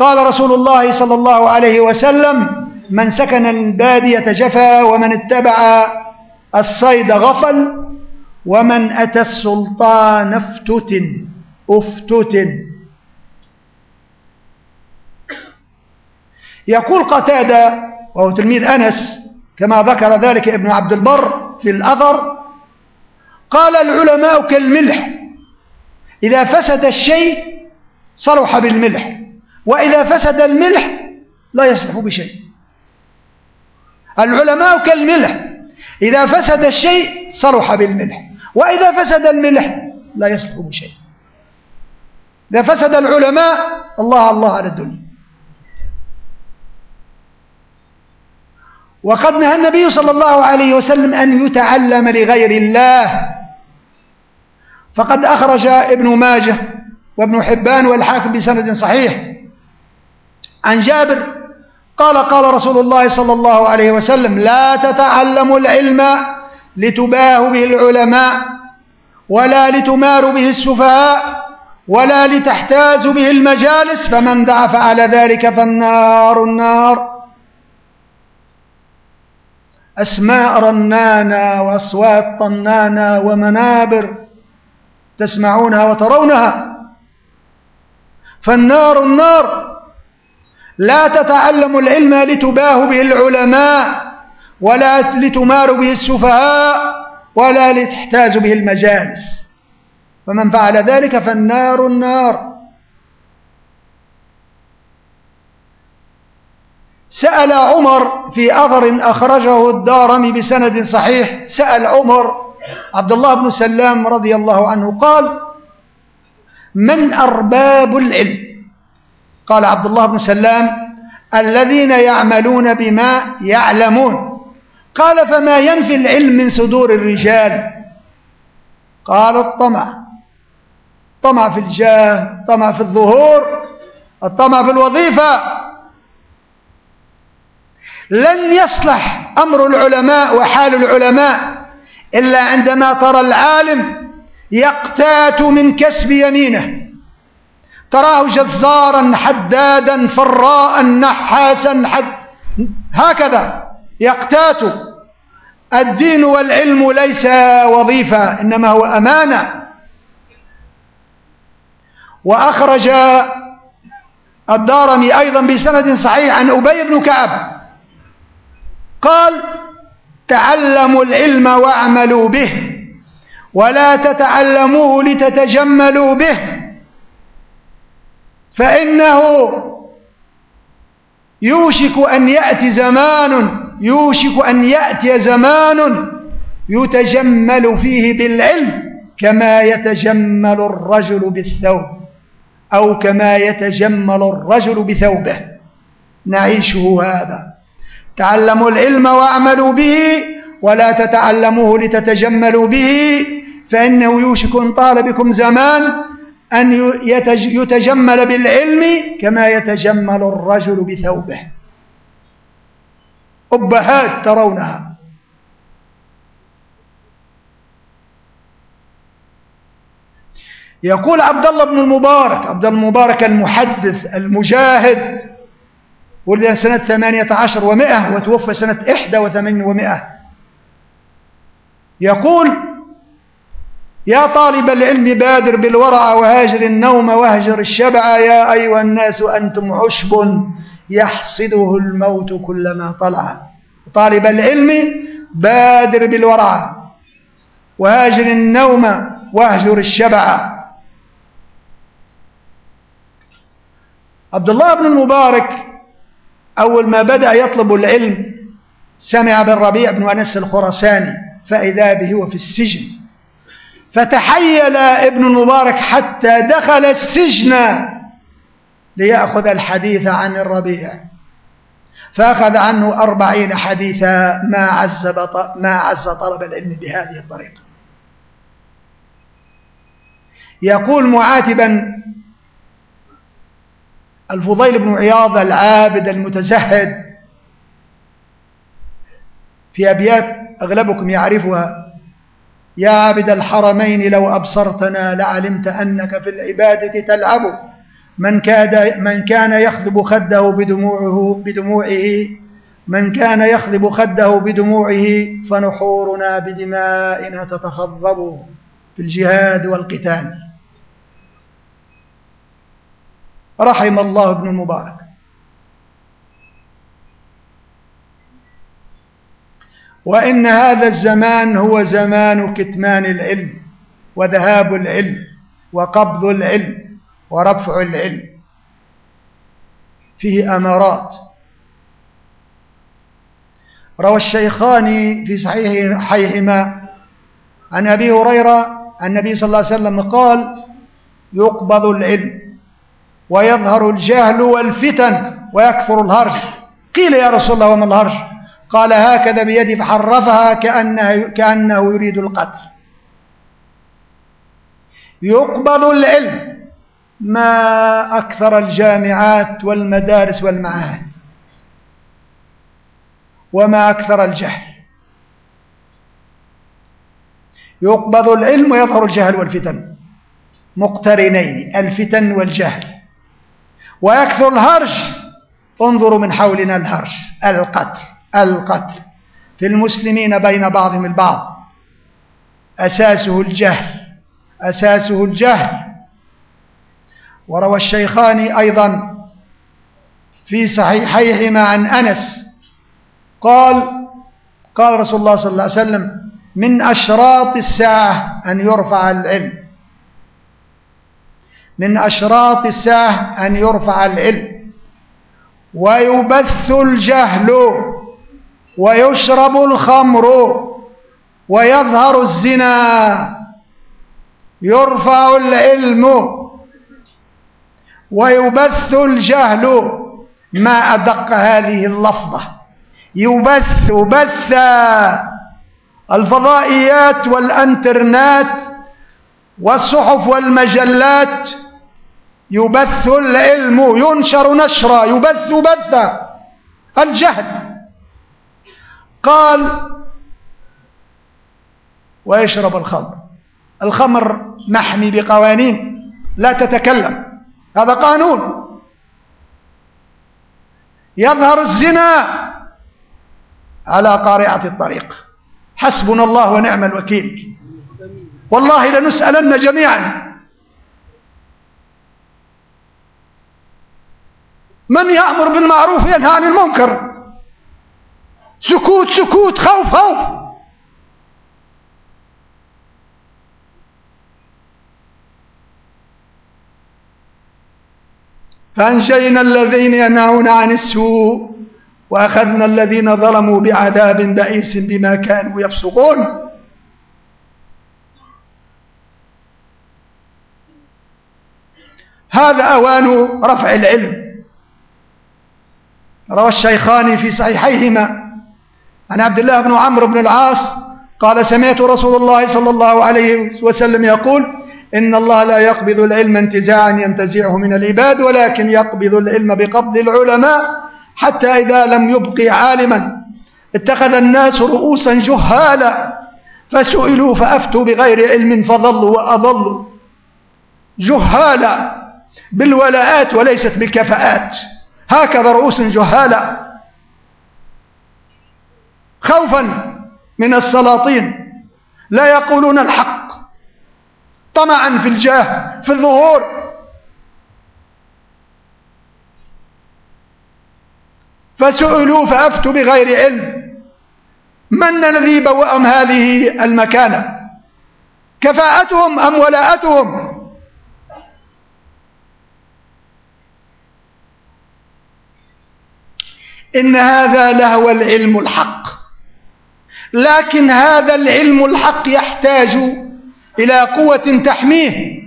قال رسول الله صلى الله عليه وسلم من سكن البادية جفا ومن اتبع الصيد غفل ومن أتى السلطان افتتن. افتتن. يقول قتادة وهو تلميذ أنس كما ذكر ذلك ابن عبد البر في الأثر قال العلماء كالملح إذا فسد الشيء صلح بالملح. وإذا فسد الملح لا يصلح بشيء. العلماء كالملح إذا فسد الشيء صلح بالملح وإذا فسد الملح لا يصلح بشيء. إذا فسد العلماء الله الله على الدنيا. وقد نهى النبي صلى الله عليه وسلم أن يتعلم لغير الله. فقد أخرج ابن ماجه وابن حبان والحاكم بسند صحيح. عن جابر قال قال رسول الله صلى الله عليه وسلم لا تتعلموا العلم لتباهوا به العلماء ولا لتماروا به السفهاء ولا لتحتازوا به المجالس فمن دعا فعل ذلك فالنار النار. أسماء رنانا وأصوات طنانا ومنابر تسمعونها وترونها. فالنار النار. لا تتعلموا العلم لتباهوا به العلماء ولا لتماروا به السفهاء ولا لتحتازوا به المجالس. فمن فعل ذلك فالنار النار. سأل عمر في أثر أخرجه الدارمي بسند صحيح. سأل عمر عبد الله بن سلام رضي الله عنه قال من أرباب العلم؟ قال عبد الله بن سلام الذين يعملون بما يعلمون. قال فما ينفي العلم من صدور الرجال؟ قال الطمع. طمع في الجاه طمع في الظهور الطمع في الوظيفة. لن يصلح أمر العلماء وحال العلماء إلا عندما ترى العالم يقتات من كسب يمينه. تراه جزارا حدادا فراء نحاسا حد هكذا يقتات. الدين والعلم ليس وظيفة إنما هو أمانة. وأخرج الدارمي أيضا بسند صحيح عن أبي بن كعب. قال تعلموا العلم واعملوا به ولا تتعلموه لتتجملوا به. فإنه يوشك أن يأتي زمان يوشك أن يأتي زمان يتجمل فيه بالعلم كما يتجمل الرجل بالثوب أو كما يتجمل الرجل بثوبه. نعيشه هذا. تعلموا العلم وأعملوا به ولا تتعلموه لتتجملوا به فإنه يوشك أن طال بكم زمان أن يتجمل بالعلم كما يتجمل الرجل بثوبه. أبهات ترونها. يقول عبد الله بن المبارك عبد الله المبارك المحدث المجاهد ولد سنة ثمانية عشر ومئة وتوفى سنة إحدى وثمانين ومئة. يقول يا طالب العلم بادر بالورع وهاجر النوم واهجر الشبع يا أيها الناس أنتم عشب يحصده الموت كلما طلع. طالب العلم بادر بالورع وهاجر النوم واهجر الشبع. عبد الله بن المبارك أول ما بدأ يطلب العلم سمع بالربيع بن أنس الخرساني فإذا به هو في السجن. فتحيل ابن المبارك حتى دخل السجن ليأخذ الحديث عن الربيع. فأخذ عنه أربعين حديثا ما عز, ما عز طلب العلم بهذه الطريقة. يقول معاتبا الفضيل بن عياض العابد المتزهد في أبيات أغلبكم يعرفها. يا عابد الحرمين لو أبصرتنا لعلمت أنك في العبادة تلعب. من, كاد من كان يخضب خده بدموعه بدموعه من كان يخضب خده بدموعه فنحورنا بدمائنا تتخضب. في الجهاد والقتال. رحم الله ابن المبارك. وإن هذا الزمان هو زمان كتمان العلم وذهاب العلم وقبض العلم ورفع العلم. فيه أمارات. روى الشيخان في صحيح حيهما عن أبي هريرة النبي صلى الله عليه وسلم قال يقبض العلم ويظهر الجهل والفتن ويكثر الهرج. قيل يا رسول الله وما الهرج؟ قال هكذا بيدي فحرفها كأنه, كأنه يريد القتل. يقبض العلم ما أكثر الجامعات والمدارس والمعاهد وما أكثر الجهل. يقبض العلم ويظهر الجهل والفتن. مقترنين الفتن والجهل. ويكثر الهرج انظروا من حولنا الهرج القتل. القتل في المسلمين بين بعضهم البعض. أساسه الجهل أساسه الجهل. وروى الشيخان أيضا في صحيحيهما عن أنس قال قال رسول الله صلى الله عليه وسلم من أشراط الساعة أن يرفع العلم. من أشراط الساعة أن يرفع العلم. ويبث الجهل ويشرب الخمر ويظهر الزنا. يرفع العلم ويبث الجهل. ما أدق هذه اللفظة. يبث بث الفضائيات والانترنت والصحف والمجلات. يبث العلم. ينشر نشرا. يبث بثا. الجهل. قال ويشرب الخمر. الخمر محمي بقوانين لا تتكلم. هذا قانون. يظهر الزنا على قارعة الطريق. حسبنا الله ونعم الوكيل. والله لنسألن جميعا. من يأمر بالمعروف ينهى عن المنكر؟ سكوت سكوت خوف خوف. فأنشينا الذين ينهون عن السوء وأخذنا الذين ظلموا بعذاب بئيس بما كانوا يفسقون. هذا أوان رفع العلم. روى الشيخان في صحيحيهما عن عبد الله بن عمرو بن العاص قال سمعت رسول الله صلى الله عليه وسلم يقول إن الله لا يقبض العلم انتزاعا ينتزعه من العباد ولكن يقبض العلم بقبض العلماء حتى إذا لم يبقي عالما. اتخذ الناس رؤوسا جهالا فسئلوا فأفتوا بغير علم فضلوا وأضلوا. جهالا بالولاءات وليست بالكفاءات هكذا رؤوس جهالا. خوفا من السلاطين. لا يقولون الحق. طمعا في الجاه في الظهور. فسئلوا فأفتوا بغير علم. من الذي بوأهم هذه المكانة؟ كفاءتهم أم ولاءتهم؟ إن هذا لهو العلم الحق. لكن هذا العلم الحق يحتاج إلى قوة تحميه.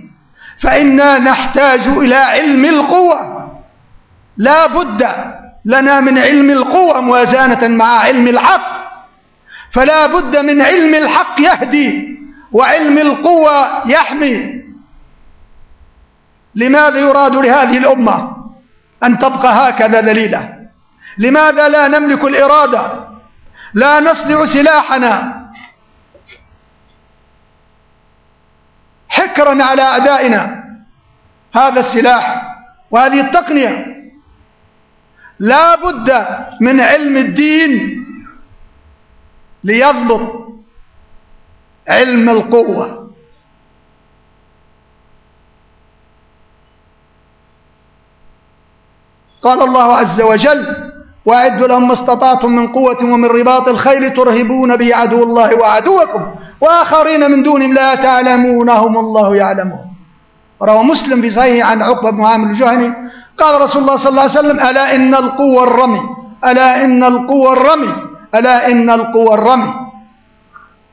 فإنا نحتاج إلى علم القوة. لا بد لنا من علم القوة موازنة مع علم الحق. فلا بد من علم الحق يهدي وعلم القوة يحمي. لماذا يراد لهذه الأمة أن تبقى هكذا ذليلة؟ لماذا لا نملك الإرادة لا نصنع سلاحنا. حكرا على أعدائنا هذا السلاح وهذه التقنية. لا بد من علم الدين ليضبط علم القوة. قال الله عز وجل وأعدوا لهم ما استطعتم من قوة ومن رباط الخيل ترهبون به عدو الله وعدوكم. وآخرين من دونهم لا تعلمونهم الله يعلمهم. روى مسلم في صحيح عن عقبة بن عامر الجهني. قال رسول الله صلى الله عليه وسلم ألا إن القوة الرمي؟ ألا إن القوة الرمي؟ ألا إن القوة الرمي؟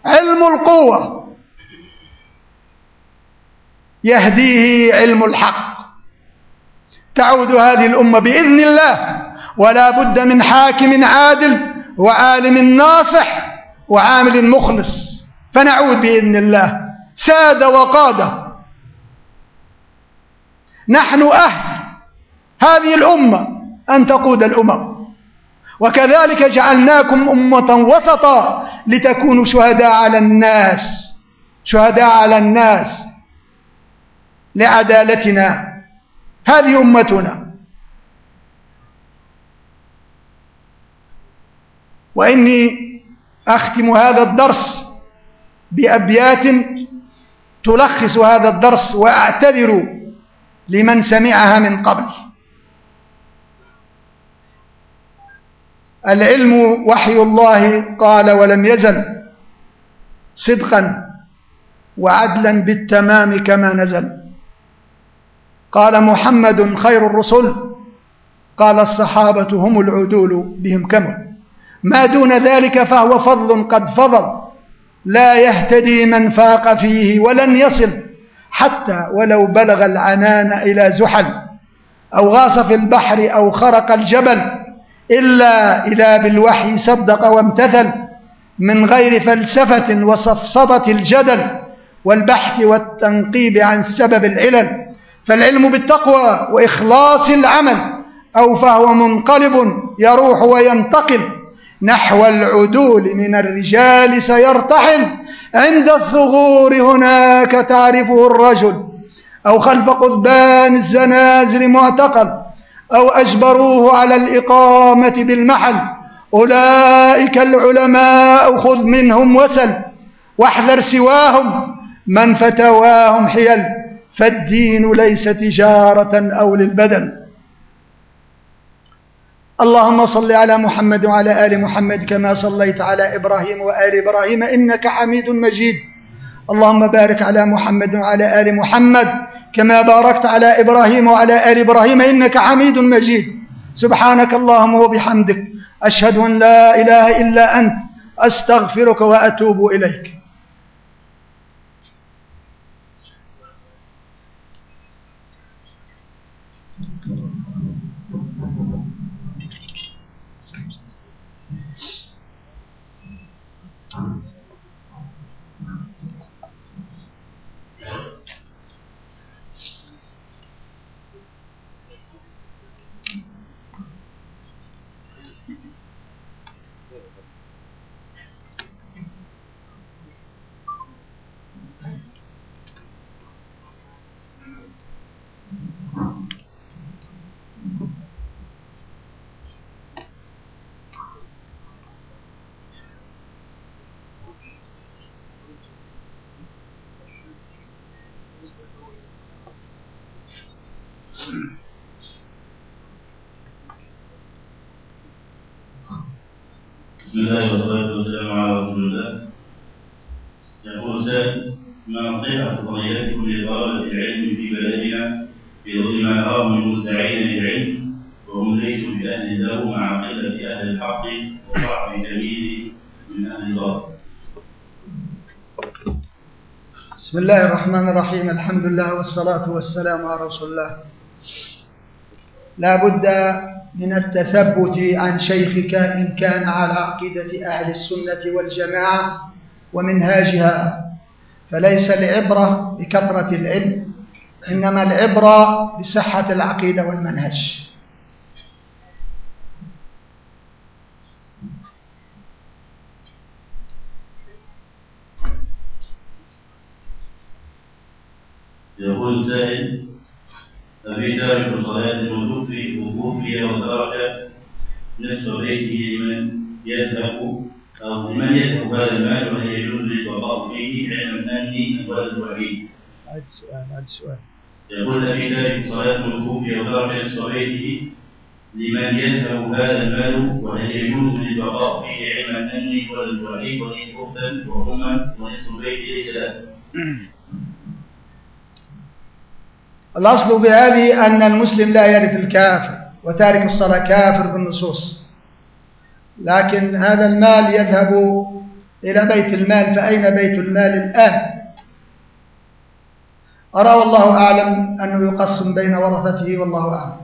علم القوة يهديه علم الحق. تعود هذه الأمة بإذن الله. ولا بد من حاكم عادل وعالم ناصح وعامل مخلص. فنعود بإذن الله. ساد وقادة نحن أهل هذه الأمة أن تقود الأمم. وكذلك جعلناكم أمة وسطا لتكونوا شهداء على الناس. شهداء على الناس لعدالتنا. هذه أمتنا. وإني أختم هذا الدرس بأبيات تلخص هذا الدرس وأعتذر لمن سمعها من قبل. العلم وحي الله قال ولم يزل صدقا وعدلا بالتمام كما نزل. قال محمد خير الرسل قال الصحابة هم العدول بهم كمل. ما دون ذلك فهو فضل قد فضل. لا يهتدي من فاق فيه ولن يصل حتى ولو بلغ العنان إلى زحل أو غاص في البحر أو خرق الجبل إلا إذا بالوحي صدق وامتثل من غير فلسفة وصفصدة الجدل والبحث والتنقيب عن سبب العلل. فالعلم بالتقوى وإخلاص العمل أو فهو منقلب يروح وينتقل. نحو العدول من الرجال سيرتحل. عند الثغور هناك تعرفه الرجل. أو خلف قضبان الزنازل معتقل. أو أجبروه على الإقامة بالمحل. أولئك العلماء خذ منهم وسل. واحذر سواهم. من فتواهم حيل. فالدين ليس تجارة أو للبدل اللهم صل على محمد وعلى آل محمد كما صليت على إبراهيم وآل إبراهيم إنك حميد مجيد. اللهم بارك على محمد وعلى آل محمد كما باركت على إبراهيم وعلى آل إبراهيم إنك حميد مجيد. سبحانك اللهم وبحمدك. أشهد أن لا إله إلا أنت. أستغفرك وأتوب إليك. بسم الله والصلاة والسلام على رسول الله. يقول سائل ما صحة قضيتكم لطلبة العلم في بلدنا في ظل ما نراه من مدعين للعلم وهم ليسوا بأهل له مع قلة أهل الحق وضعف التمييز من أهل الباطل بسم الله الرحمن الرحيم. الحمد لله والصلاة والسلام على رسول الله. لا بد من التثبت عن شيخك إن كان على عقيدة أهل السنة والجماعة ومنهاجها. فليس العبرة بكثرة العلم إنما العبرة بصحة العقيدة والمنهج. يقول سائل أبي تارك صلاة وتوفي وتوفي وترك نصف بيته لمن يذهب أو لمن يذهب هذا المال وهل يجوز للبقاء فيه علما أني الولد الوحيد. عد السؤال عد السؤال يقول أبي تارك صلاة وتوفي وترك نصف بيته لمن يذهب هذا المال وهل يجوز للبقاء فيه علما أني الولد الوحيد وإن أختا وأما ونصف البيت ليس له. الأصل بهذه أن المسلم لا يرث الكافر وتارك الصلاة كافر بالنصوص. لكن هذا المال يذهب إلى بيت المال فأين بيت المال الآن؟ أرى والله أعلم أنه يقسم بين ورثته والله أعلم.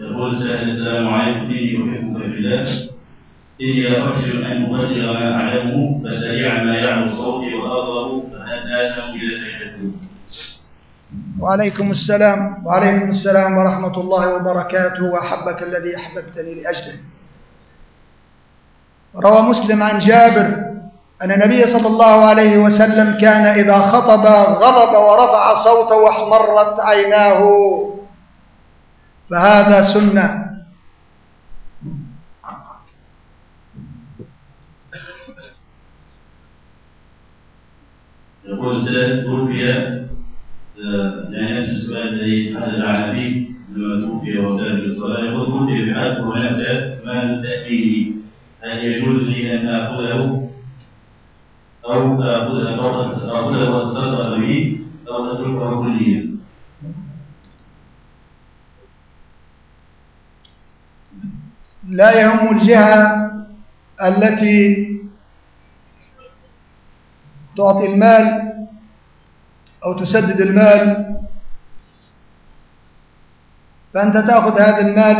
يقول السلام عليكم. إني أحبك في الله. إني أرجو أن أبلغ ما أعلمه فسريعا ما يعلو صوتي وأظهر آثم إذا سكتت وعليكم السلام. وعليكم السلام ورحمة الله وبركاته. وأحبك الذي أحببتني لأجله. روى مسلم عن جابر أن النبي صلى الله عليه وسلم كان إذا خطب غضب ورفع صوته واحمرت عيناه. فهذا سنة. يقول سائل توفي يعني نفس السؤال الذي عن أبيه لما توفي وتارك الصلاة. يقول توفي بحد وهناك مال تأميني هل يجوز لي أو آخذه أو آخذه وأتصرف به أو أتركه كليا. لا يهم الجهة التي تعطي المال أو تسدد المال. فأنت تأخذ هذا المال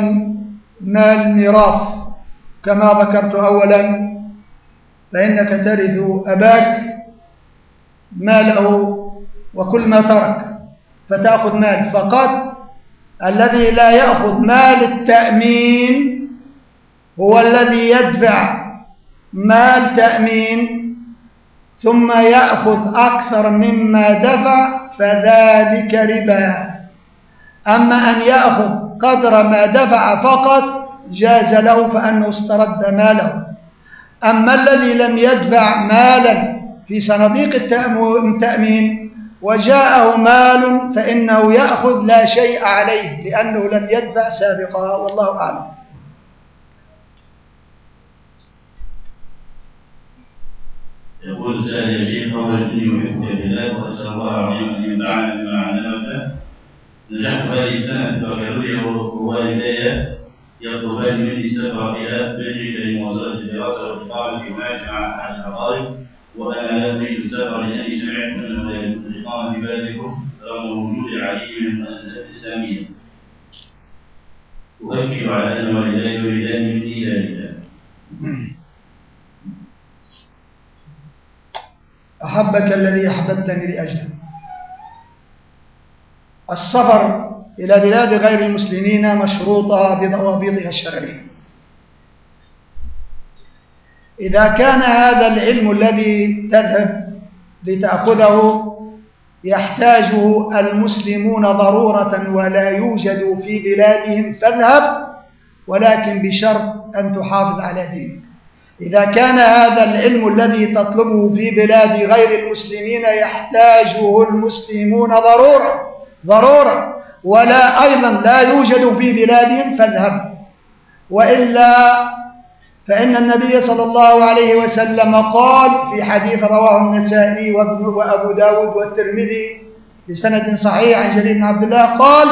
مال ميراث كما ذكرت أولا. فإنك ترث أباك ماله وكل ما ترك فتأخذ مال. فقط الذي لا يأخذ مال التأمين هو الذي يدفع مال تأمين ثم يأخذ أكثر مما دفع فذلك ربا. أما أن يأخذ قدر ما دفع فقط جاز له فأنه استرد ماله. أما الذي لم يدفع مالا في صناديق التأمين وجاءه مال فإنه يأخذ لا شيء عليه لأنه لم يدفع سابقا والله أعلم. يقول سأل يا شيخ أول إني أحبك في الله وأسأل الله أن ينفعنا بما علمك نجحت هذه السنة وكذلك والدي يطلبان مني السفر إلى بلجيكا لمواصلة الدراسة والإقامة هناك مع أحد الحضارب وأنا لا أريد السفر لأني سمعت أنه لا يجوز الإقامة في بلدكم رغم وجود العديد من المؤسسات الإسلامية. أؤكد على أن والداي يريدان مني ذلك. أحبك الذي أحببتني لأجله. السفر إلى بلاد غير المسلمين مشروطة بضوابطها الشرعية. إذا كان هذا العلم الذي تذهب لتأخذه يحتاجه المسلمون ضرورة ولا يوجد في بلادهم فاذهب ولكن بشرط أن تحافظ على دينك. إذا كان هذا العلم الذي تطلبه في بلاد غير المسلمين يحتاجه المسلمون ضرورة ضرورة. ولا أيضا لا يوجد في بلادهم فاذهب. وإلا فإن النبي صلى الله عليه وسلم قال في حديث رواه النسائي وأبو داود والترمذي بسند صحيح عن جرير بن عبد الله قال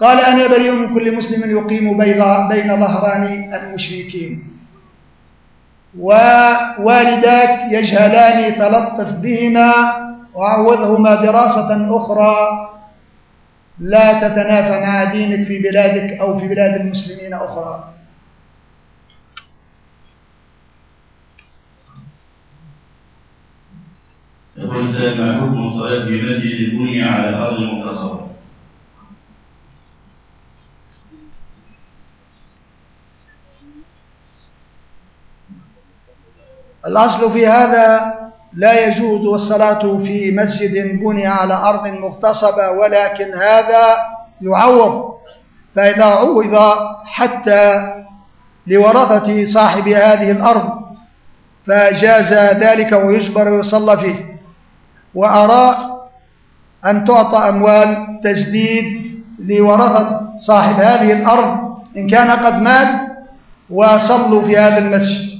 قال أنا بريء من كل مسلم يقيم بين ظهراني المشركين. ووالداك يجهلان تلطف بهما وعوضهما دراسة أخرى لا تتنافى مع دينك في بلادك أو في بلاد المسلمين أخرى. يقول ما حكم الصلاة في مسجد بني على أرض مختصرة الأصل في هذا لا يجوز الصلاة في مسجد بني على أرض مغتصبة ولكن هذا يعوض. فإذا عوض حتى لورثة صاحب هذه الأرض فجاز ذلك ويجبر ويصلى فيه. وأرى أن تعطى أموال تسديد لورثة صاحب هذه الأرض إن كان قد مات وصلوا في هذا المسجد.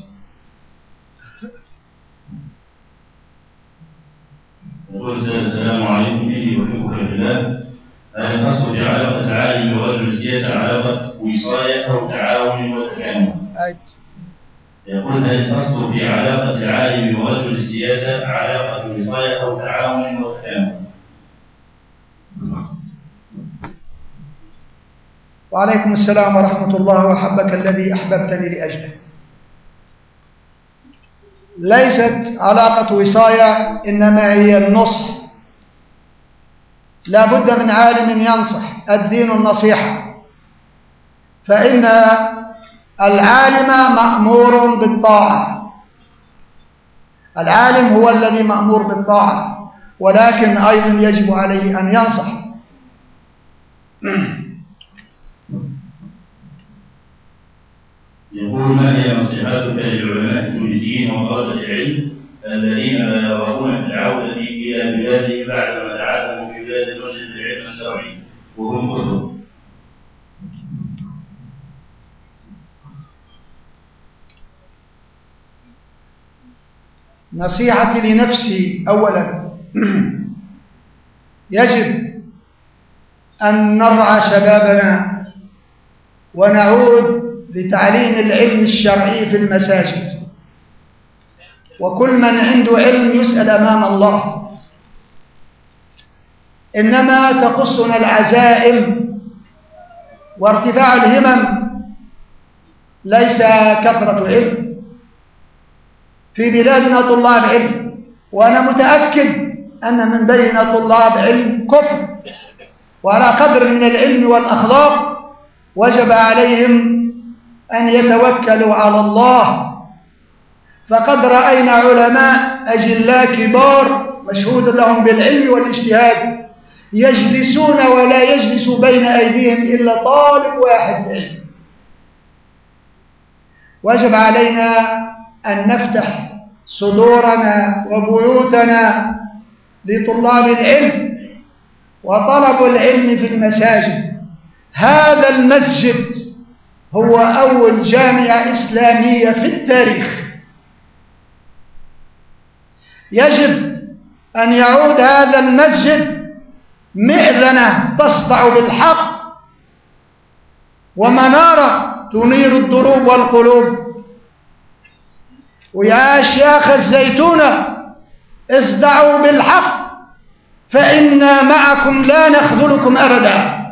يقول السلام عليكم إني أحبك في الله هل نص في علاقة العالم ورجل السياسة علاقة وصاية أو تعاون وتكامل؟ يقول هل نص في علاقة العالم ورجل السياسة علاقة وصاية أو تعاون وتكامل؟ وعليكم السلام ورحمة الله وحبك الذي أحببتني لأجله ليست علاقة وصاية إنما هي النصح. لا بد من عالم ينصح الدين النصيحة. فإن العالم مأمور بالطاعة. العالم هو الذي مأمور بالطاعة ولكن أيضا يجب عليه أن ينصح. يقول ما هي نصيحتك للعلماء التونسيين وطلبة العلم الذين لا يرغبون في العودة إلى بلادهم بعدما تعلموا في بلاد المسجد العلم الشرعي وهم كثر نصيحتي لنفسي أولا يجب أن نرعى شبابنا ونعود لتعليم العلم الشرعي في المساجد. وكل من عنده علم يسأل أمام الله. إنما تخصنا العزائم وارتفاع الهمم. ليس كثرة علم. في بلادنا طلاب علم. وأنا متأكد أن من بين طلاب علم كفر. وعلى قدر من العلم والأخلاق وجب عليهم أن يتوكلوا على الله. فقد رأينا علماء أجلاء كبار مشهود لهم بالعلم والاجتهاد يجلسون ولا يجلس بين أيديهم إلا طالب واحد علم وجب علينا أن نفتح صدورنا وبيوتنا لطلاب العلم وطلب العلم في المساجد. هذا المسجد هو أول جامعة إسلامية في التاريخ. يجب أن يعود هذا المسجد مئذنة تصدع بالحق. ومنارة تنير الدروب والقلوب. ويا أشياخ الزيتونة اصدعوا بالحق فإنا معكم لا نخذلكم أبدا.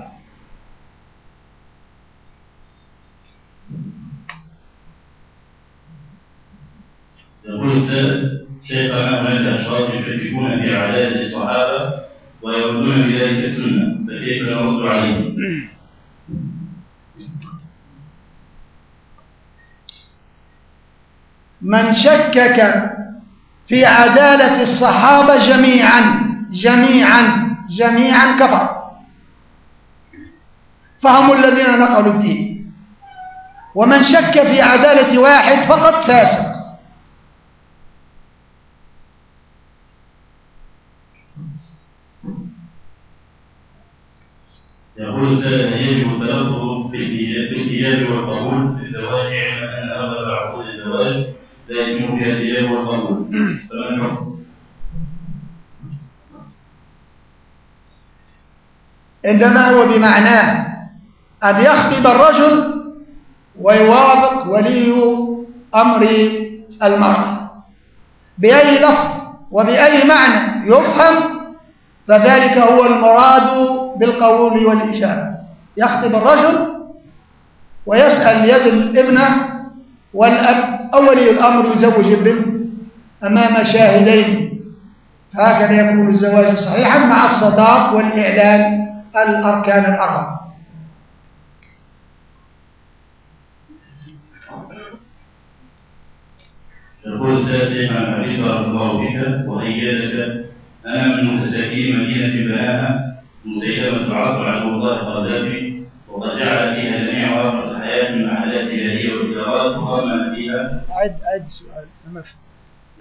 شيخنا هناك أشخاص الصحابة ويردون بذلك السنة فكيف نرد عليهم؟ من شكك في عدالة الصحابة جميعا جميعا جميعا كفر. فهم الذين نقلوا الدين. ومن شك في عدالة واحد فقط فاسق. يقول السائل يجب التلفظ في الإيجاب والقبول في الزواج علما أن أغلب عقود الزواج لا يتم فيها الإيجاب والقبول فما الحكم؟ إنما هو بمعناه أن يخطب الرجل ويوافق ولي أمر المرأة بأي لفظ وبأي معنى يفهم فذلك هو المراد بالقول والإجابة يخطب الرجل ويسأل يد الابنة والأب أو ولي الأمر يزوج البنت أمام شاهدين. هكذا يكون الزواج صحيحا مع الصداق والإعلان الأركان الأربعة. يقول السائل عن حديث بارك الله بك وأيدك أنا من متساكين مدينة بناها مسيلمة العصر على الله القذافي وقد جعل فيها جميع مواقع الحياة من محلات تجارية والإدارات وما فيها. عد عد السؤال ما في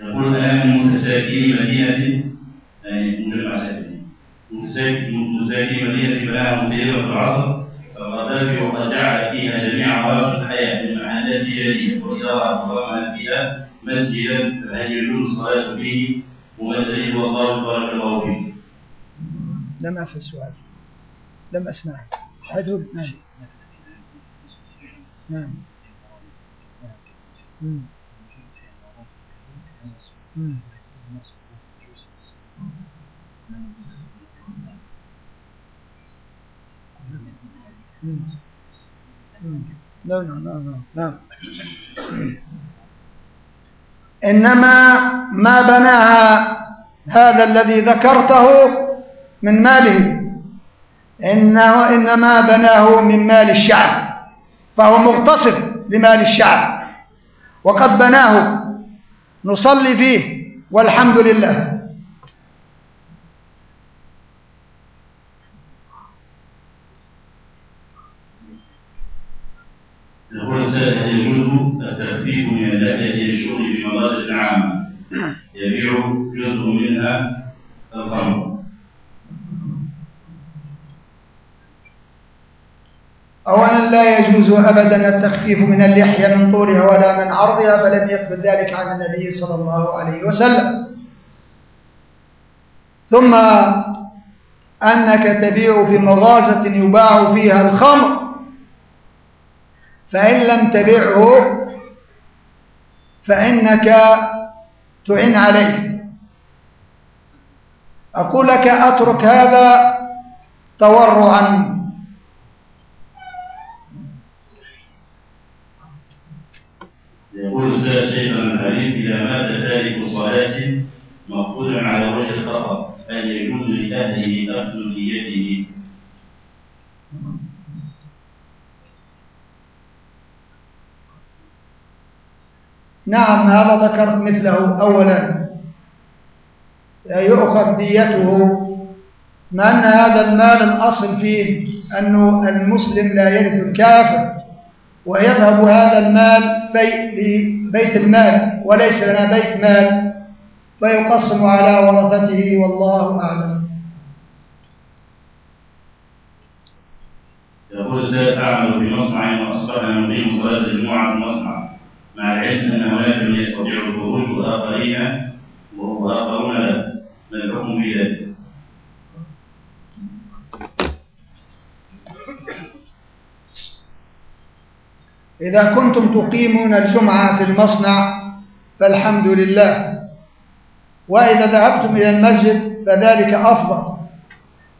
يقول أنا من متساكين مدينة يعني مجمع ساكنين متساكين مدينة بناها مسيلمة العصر. القذافي وقد جعل فيها جميع مواقع الحياة من محلات تجارية والإدارات وما فيها مسجدا. فهل يجوز الصلاة فيه ومن والله بارك الله فيك لم أفهم السؤال لم أسمع حدث نعم. نعم. مم. مم. لا لا لا لا إنما ما بناها هذا الذي ذكرته من ماله. إنه إنما بناه من مال الشعب. فهو مغتصب لمال الشعب. وقد بناه. نصلي فيه. والحمد لله. يقول السائل هل يجوز التخفيف من اللحية الشغل في مضاد عامة يبيع جزء منها الخمر أولا لا يجوز أبدا التخفيف من اللحية من طولها ولا من عرضها فلم يثبت ذلك عن النبي صلى الله عليه وسلم. ثم أنك تبيع في مغازة يباع فيها الخمر فإن لم تبعه فإنك تعن عليه. أقول لك أترك هذا تورعا. يقول السيد شيخنا الحديث إذا مات تارك صلاة مقبول على وجه الخطأ هل يجوز لأهله أخذ ديته نعم هذا ذكرت مثله أولا. يؤخذ ديته مع أن هذا المال الأصل فيه أنه المسلم لا يرث الكافر. ويذهب هذا المال في لبيت المال وليس لنا بيت مال فيقسم على ورثته والله أعلم يقول السيد أعمل في مصنع وأصبحنا نقيم صلاة الجمعة في المصنع مع العلم أن هناك من يستطيع الخروج وآخرين وآخرون لا ما الحكم في ذلك؟ إذا كنتم تقيمون الجمعة في المصنع فالحمد لله. وإذا ذهبتم إلى المسجد فذلك أفضل.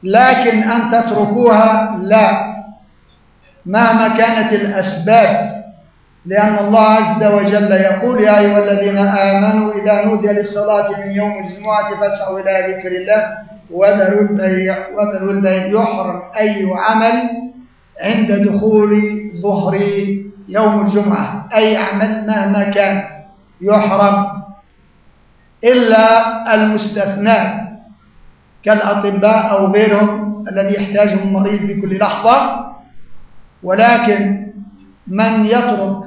لكن أن تتركوها لا. مهما كانت الأسباب. لأن الله عز وجل يقول يا أيها الذين آمنوا إذا نودي للصلاة من يوم الجمعة فاسعوا إلى ذكر الله وذروا البيع وذروا البيع. يحرم أي عمل عند دخول ظهر يوم الجمعة أي عمل مهما كان يحرم إلا المستثنى كالأطباء أو غيرهم الذي يحتاجه المريض في كل لحظة. ولكن من يترك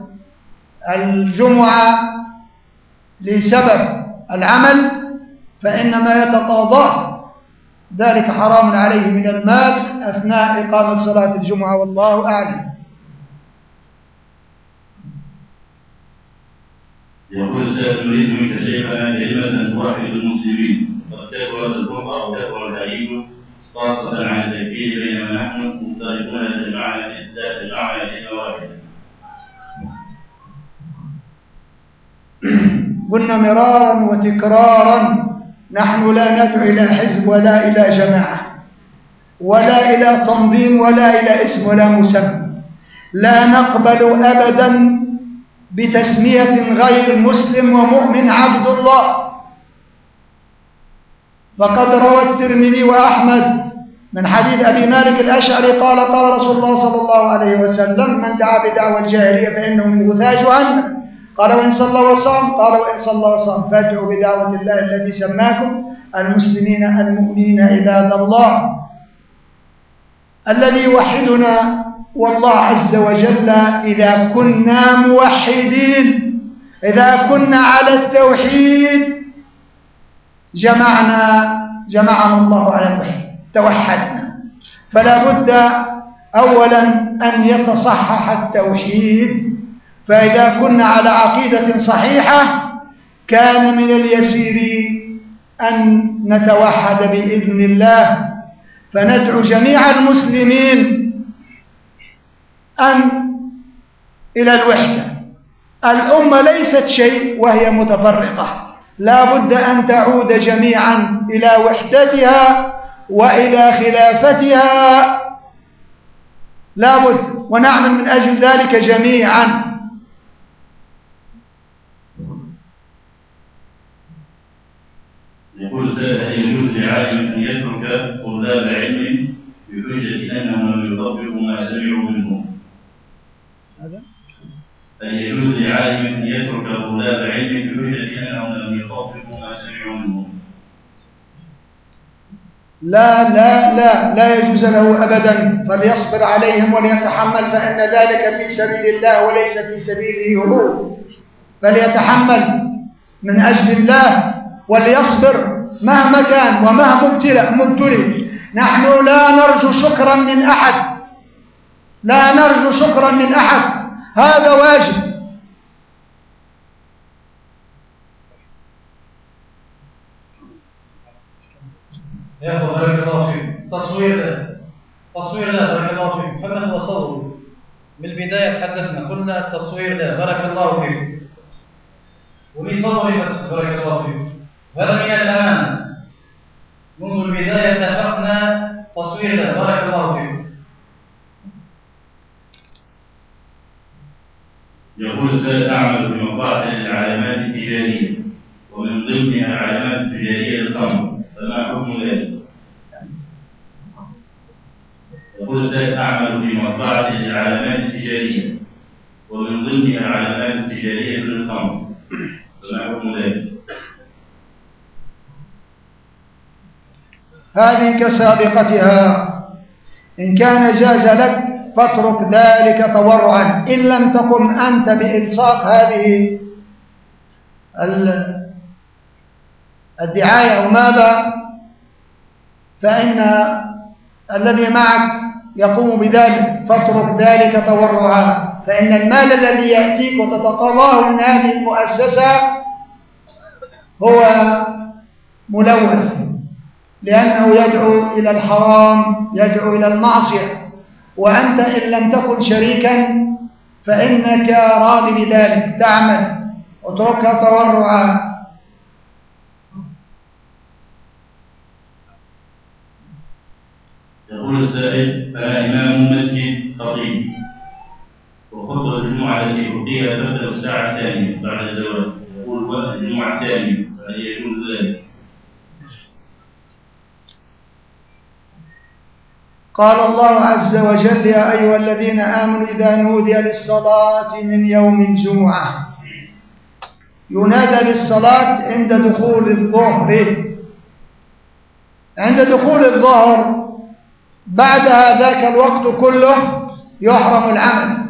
الجمعة لسبب العمل فإنما يتقاضاه. ذلك حرام عليه من المال أثناء إقامة صلاة الجمعة والله أعلم. يقول السيد نريد منك شيخنا كلمة توحد المسلمين قد كثرت الفرقة وكثر الهريب خاصة عن التكفير بينما نحن مختلفون تجمعنا تجمعنا كلمة واحدة. قلنا مرارا وتكرارا نحن لا ندعو إلى حزب ولا إلى جماعة ولا إلى تنظيم ولا إلى اسم ولا مسمى لا نقبل أبدا بتسمية غير مسلم ومؤمن عبد الله. فقد روى الترمذي وأحمد من حديث أبي مالك الأشعري قال قال رسول الله صلى الله عليه وسلم من دعا بدعوى الجاهلية فإنه من غثاء جهنم. قال وإن صلى وصام قال وإن صلى وصام فادعوا بدعوة الله التي سماكم المسلمين المؤمنين عباد الله. الذي يوحدنا والله عز وجل إذا كنا موحدين إذا كنا على التوحيد جمعنا جمعنا الله على الوحيد توحدنا. فلا بد أولا أن يتصحح التوحيد. فإذا كنا على عقيدة صحيحة كان من اليسير أن نتوحد بإذن الله فندعو جميع المسلمين أن إلى الوحدة. الأمة ليست شيء وهي متفرقة. لا بد أن تعود جميعا إلى وحدتها وإلى خلافتها. لا بد ونعمل من أجل ذلك جميعا. يقول هل يجوز لعالم أن يترك طلاب هل يجوز لعالم أن يترك طلاب علم بحجة أنهم لم يطبقوا ما سمعوا منه لا لا لا لا يجوز له أبدا. فليصبر عليهم وليتحمل فإن ذلك في سبيل الله وليس في سبيله هو فليتحمل من أجل الله وليصبر مهما كان ومهما ابتلى مبتلي. نحن لا نرجو شكرا من أحد. لا نرجو شكرا من أحد. هذا واجب. يا أخو بارك الله فيك. تصوير تصوير لا بارك الله فيك. فمن هو صور من البداية تحدثنا قلنا التصوير لا. بارك الله فيك. ولي صوري بس بارك الله فيك. هذا من الأمانة منذ البداية اتفقنا تصوير لا. بارك الله فيك يقول السيد مطبعة العلامات التجارية ومن ضمنها العلامات التجارية للخمر فما حكم ذلك؟ يقول السيد أعمل في مطبعة العلامات التجارية ومن ضمنها العلامات التجارية للخمر فما حكم ذلك؟ هذه كسابقتها إن كان جاز لك فاترك ذلك تورعا. إن لم تقم أنت بإلصاق هذه الدعاية أو ماذا فإن الذي معك يقوم بذلك. فاترك ذلك تورعا. فإن المال الذي يأتيك وتتقاضاه من هذه المؤسسة هو ملوث لأنه يدعو إلى الحرام يدعو إلى المعصية. وأنت إن لم تكن شريكا فإنك راض بذلك. تعمل اتركها تورعا. يقول السائل أنا إمام مسجد خطيب. وخطبة الجمعة التي أقيها تبدأ الساعة الثانية بعد الزواج يقول وقت الجمعة الثانية فهل يجوز ذلك؟ قال الله عز وجل يا أيها الذين آمنوا إذا نودي للصلاة من يوم الجمعة. ينادى للصلاة عند دخول الظهر. عند دخول الظهر. بعد ذاك الوقت كله يحرم العمل.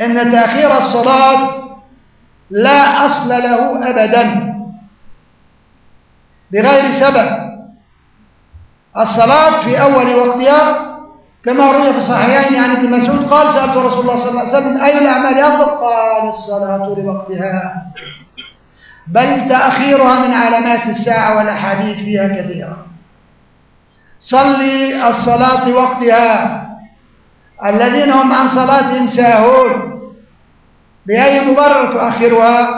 إن تأخير الصلاة لا أصل له أبدا. بغير سبب. الصلاة في أول وقتها كما روي في الصحيحين يعني ابن مسعود قال سألت رسول الله صلى الله عليه وسلم أي الأعمال؟ أفضل قال الصلاة لوقتها بل تأخيرها من علامات الساعة والأحاديث فيها كثيرة. صلي الصلاة لوقتها الذين هم عن صلاتهم ساهون. بأي مبرر تؤخرها؟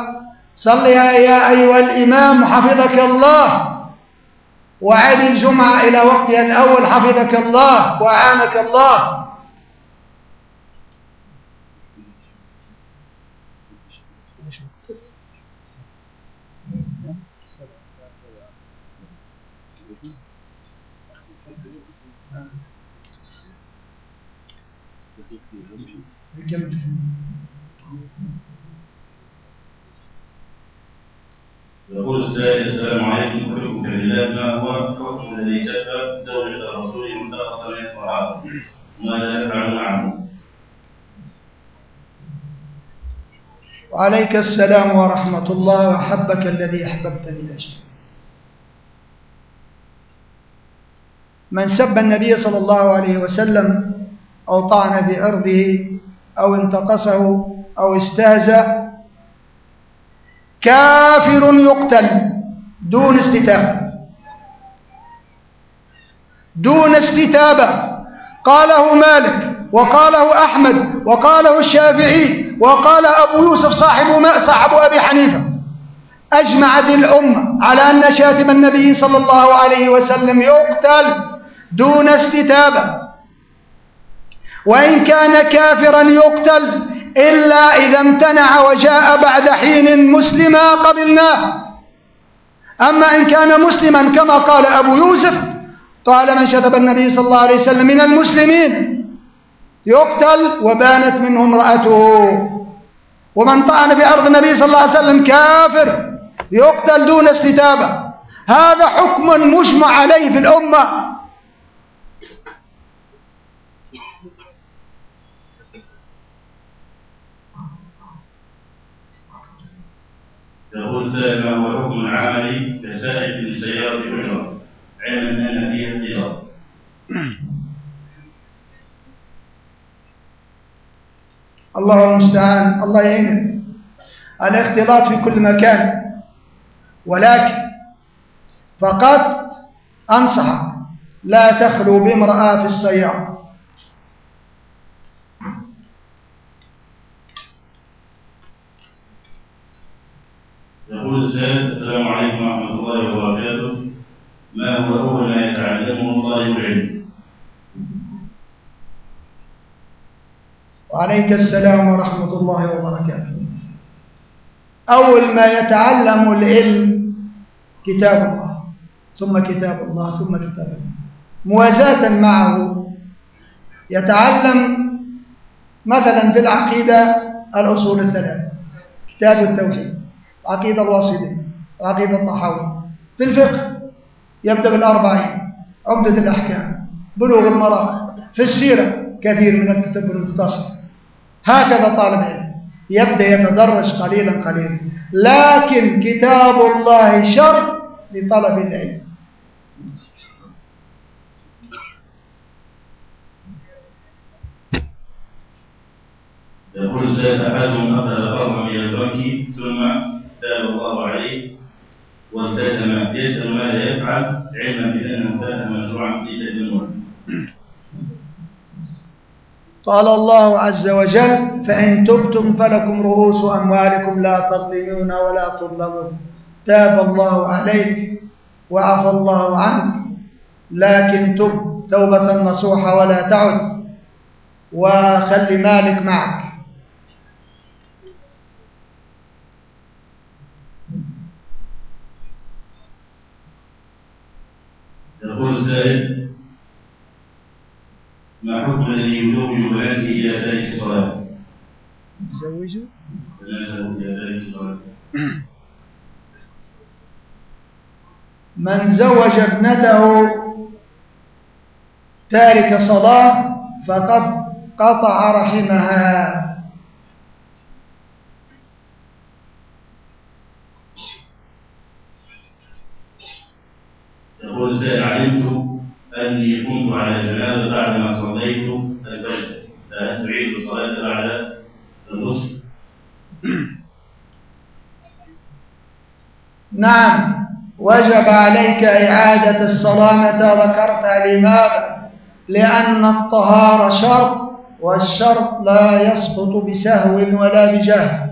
صليها يا أيها الإمام حفظك الله. وعد الجمعة إلى وقتها الأول حفظك الله وأعانك الله. يقول السائل السلام عليكم. كلكم كلمات ما هو الحكم الذي سبب زوجة الرسول من الصحابة؟ وماذا يفعل معه؟ وعليك السلام ورحمة الله وحبك الذي أحببتني لأجله من سب النبي صلى الله عليه وسلم أو طعن بأرضه أو انتقصه أو استهزأ كافر يقتل دون استتابة. دون استتابة. قاله مالك وقاله أحمد وقاله الشافعي وقال أبو يوسف صاحب صاحب أبي حنيفة. أجمعت الأمة على أن شاتم النبي صلى الله عليه وسلم يقتل دون استتابة. وإن كان كافرا يقتل إلا إذا امتنع وجاء بعد حين مسلما قبلناه أما إن كان مسلما كما قال أبو يوسف قال من شتم النبي صلى الله عليه وسلم من المسلمين؟ يقتل وبانت منه امرأته. ومن طعن بأرض النبي صلى الله عليه وسلم كافر يقتل دون استتابة. هذا حكم مجمع عليه في الأمة. سائل ما هو حكم كسائق لسيارة أخرى علما أن فيها اختلاط الله المستعان الله يعينك الاختلاط في كل مكان ولكن فقط أنصح لا تخلو بامرأة في السيارة يقول السائل السلام عليكم ورحمة الله وبركاته. ما هو أول ما يتعلمه طالب العلم؟ وعليك السلام ورحمة الله وبركاته. أول ما يتعلم العلم كتاب الله ثم كتاب الله ثم كتاب الله. موازاة معه. يتعلم مثلا في العقيدة الأصول الثلاثة كتاب التوحيد. العقيدة الواسطية العقيدة الطحاوية في الفقه يبدأ بالأربعين عمدة الأحكام بلوغ المرأة في السيرة كثير من الكتب المختصرة هكذا طالب علم يبدأ يتدرج قليلا قليلا. لكن كتاب الله شر لطلب العلم. يقول الشيخ أحدهم أخذ فرضا من البنك ثم تاب الله عليه والتزم يسأل ماذا يفعل علما بأنه كان مشروعا في تجمع قال الله عز وجل فإن تبتم فلكم رؤوس أموالكم لا تظلمون ولا تظلمون. تاب الله عليك وعفى الله عنك لكن تب توبة نصوحة ولا تعد وخلي مالك معك. يقول السائل ما حكم الذي يزوج؟ يزوجوا بناته إلى ذلك الصلاة. من زوج ابنته تارك صلاة فقد قطع رحمها. يقول السائل علمت أني كنت على جنازة بعدما صليت الفجر. فهل تعيد الصلاة بعد الغسل؟ نعم. وجب عليك إعادة الصلاة متى ذكرت لماذا؟ لأن الطهارة شرط والشرط لا يسقط بسهو ولا بجهل.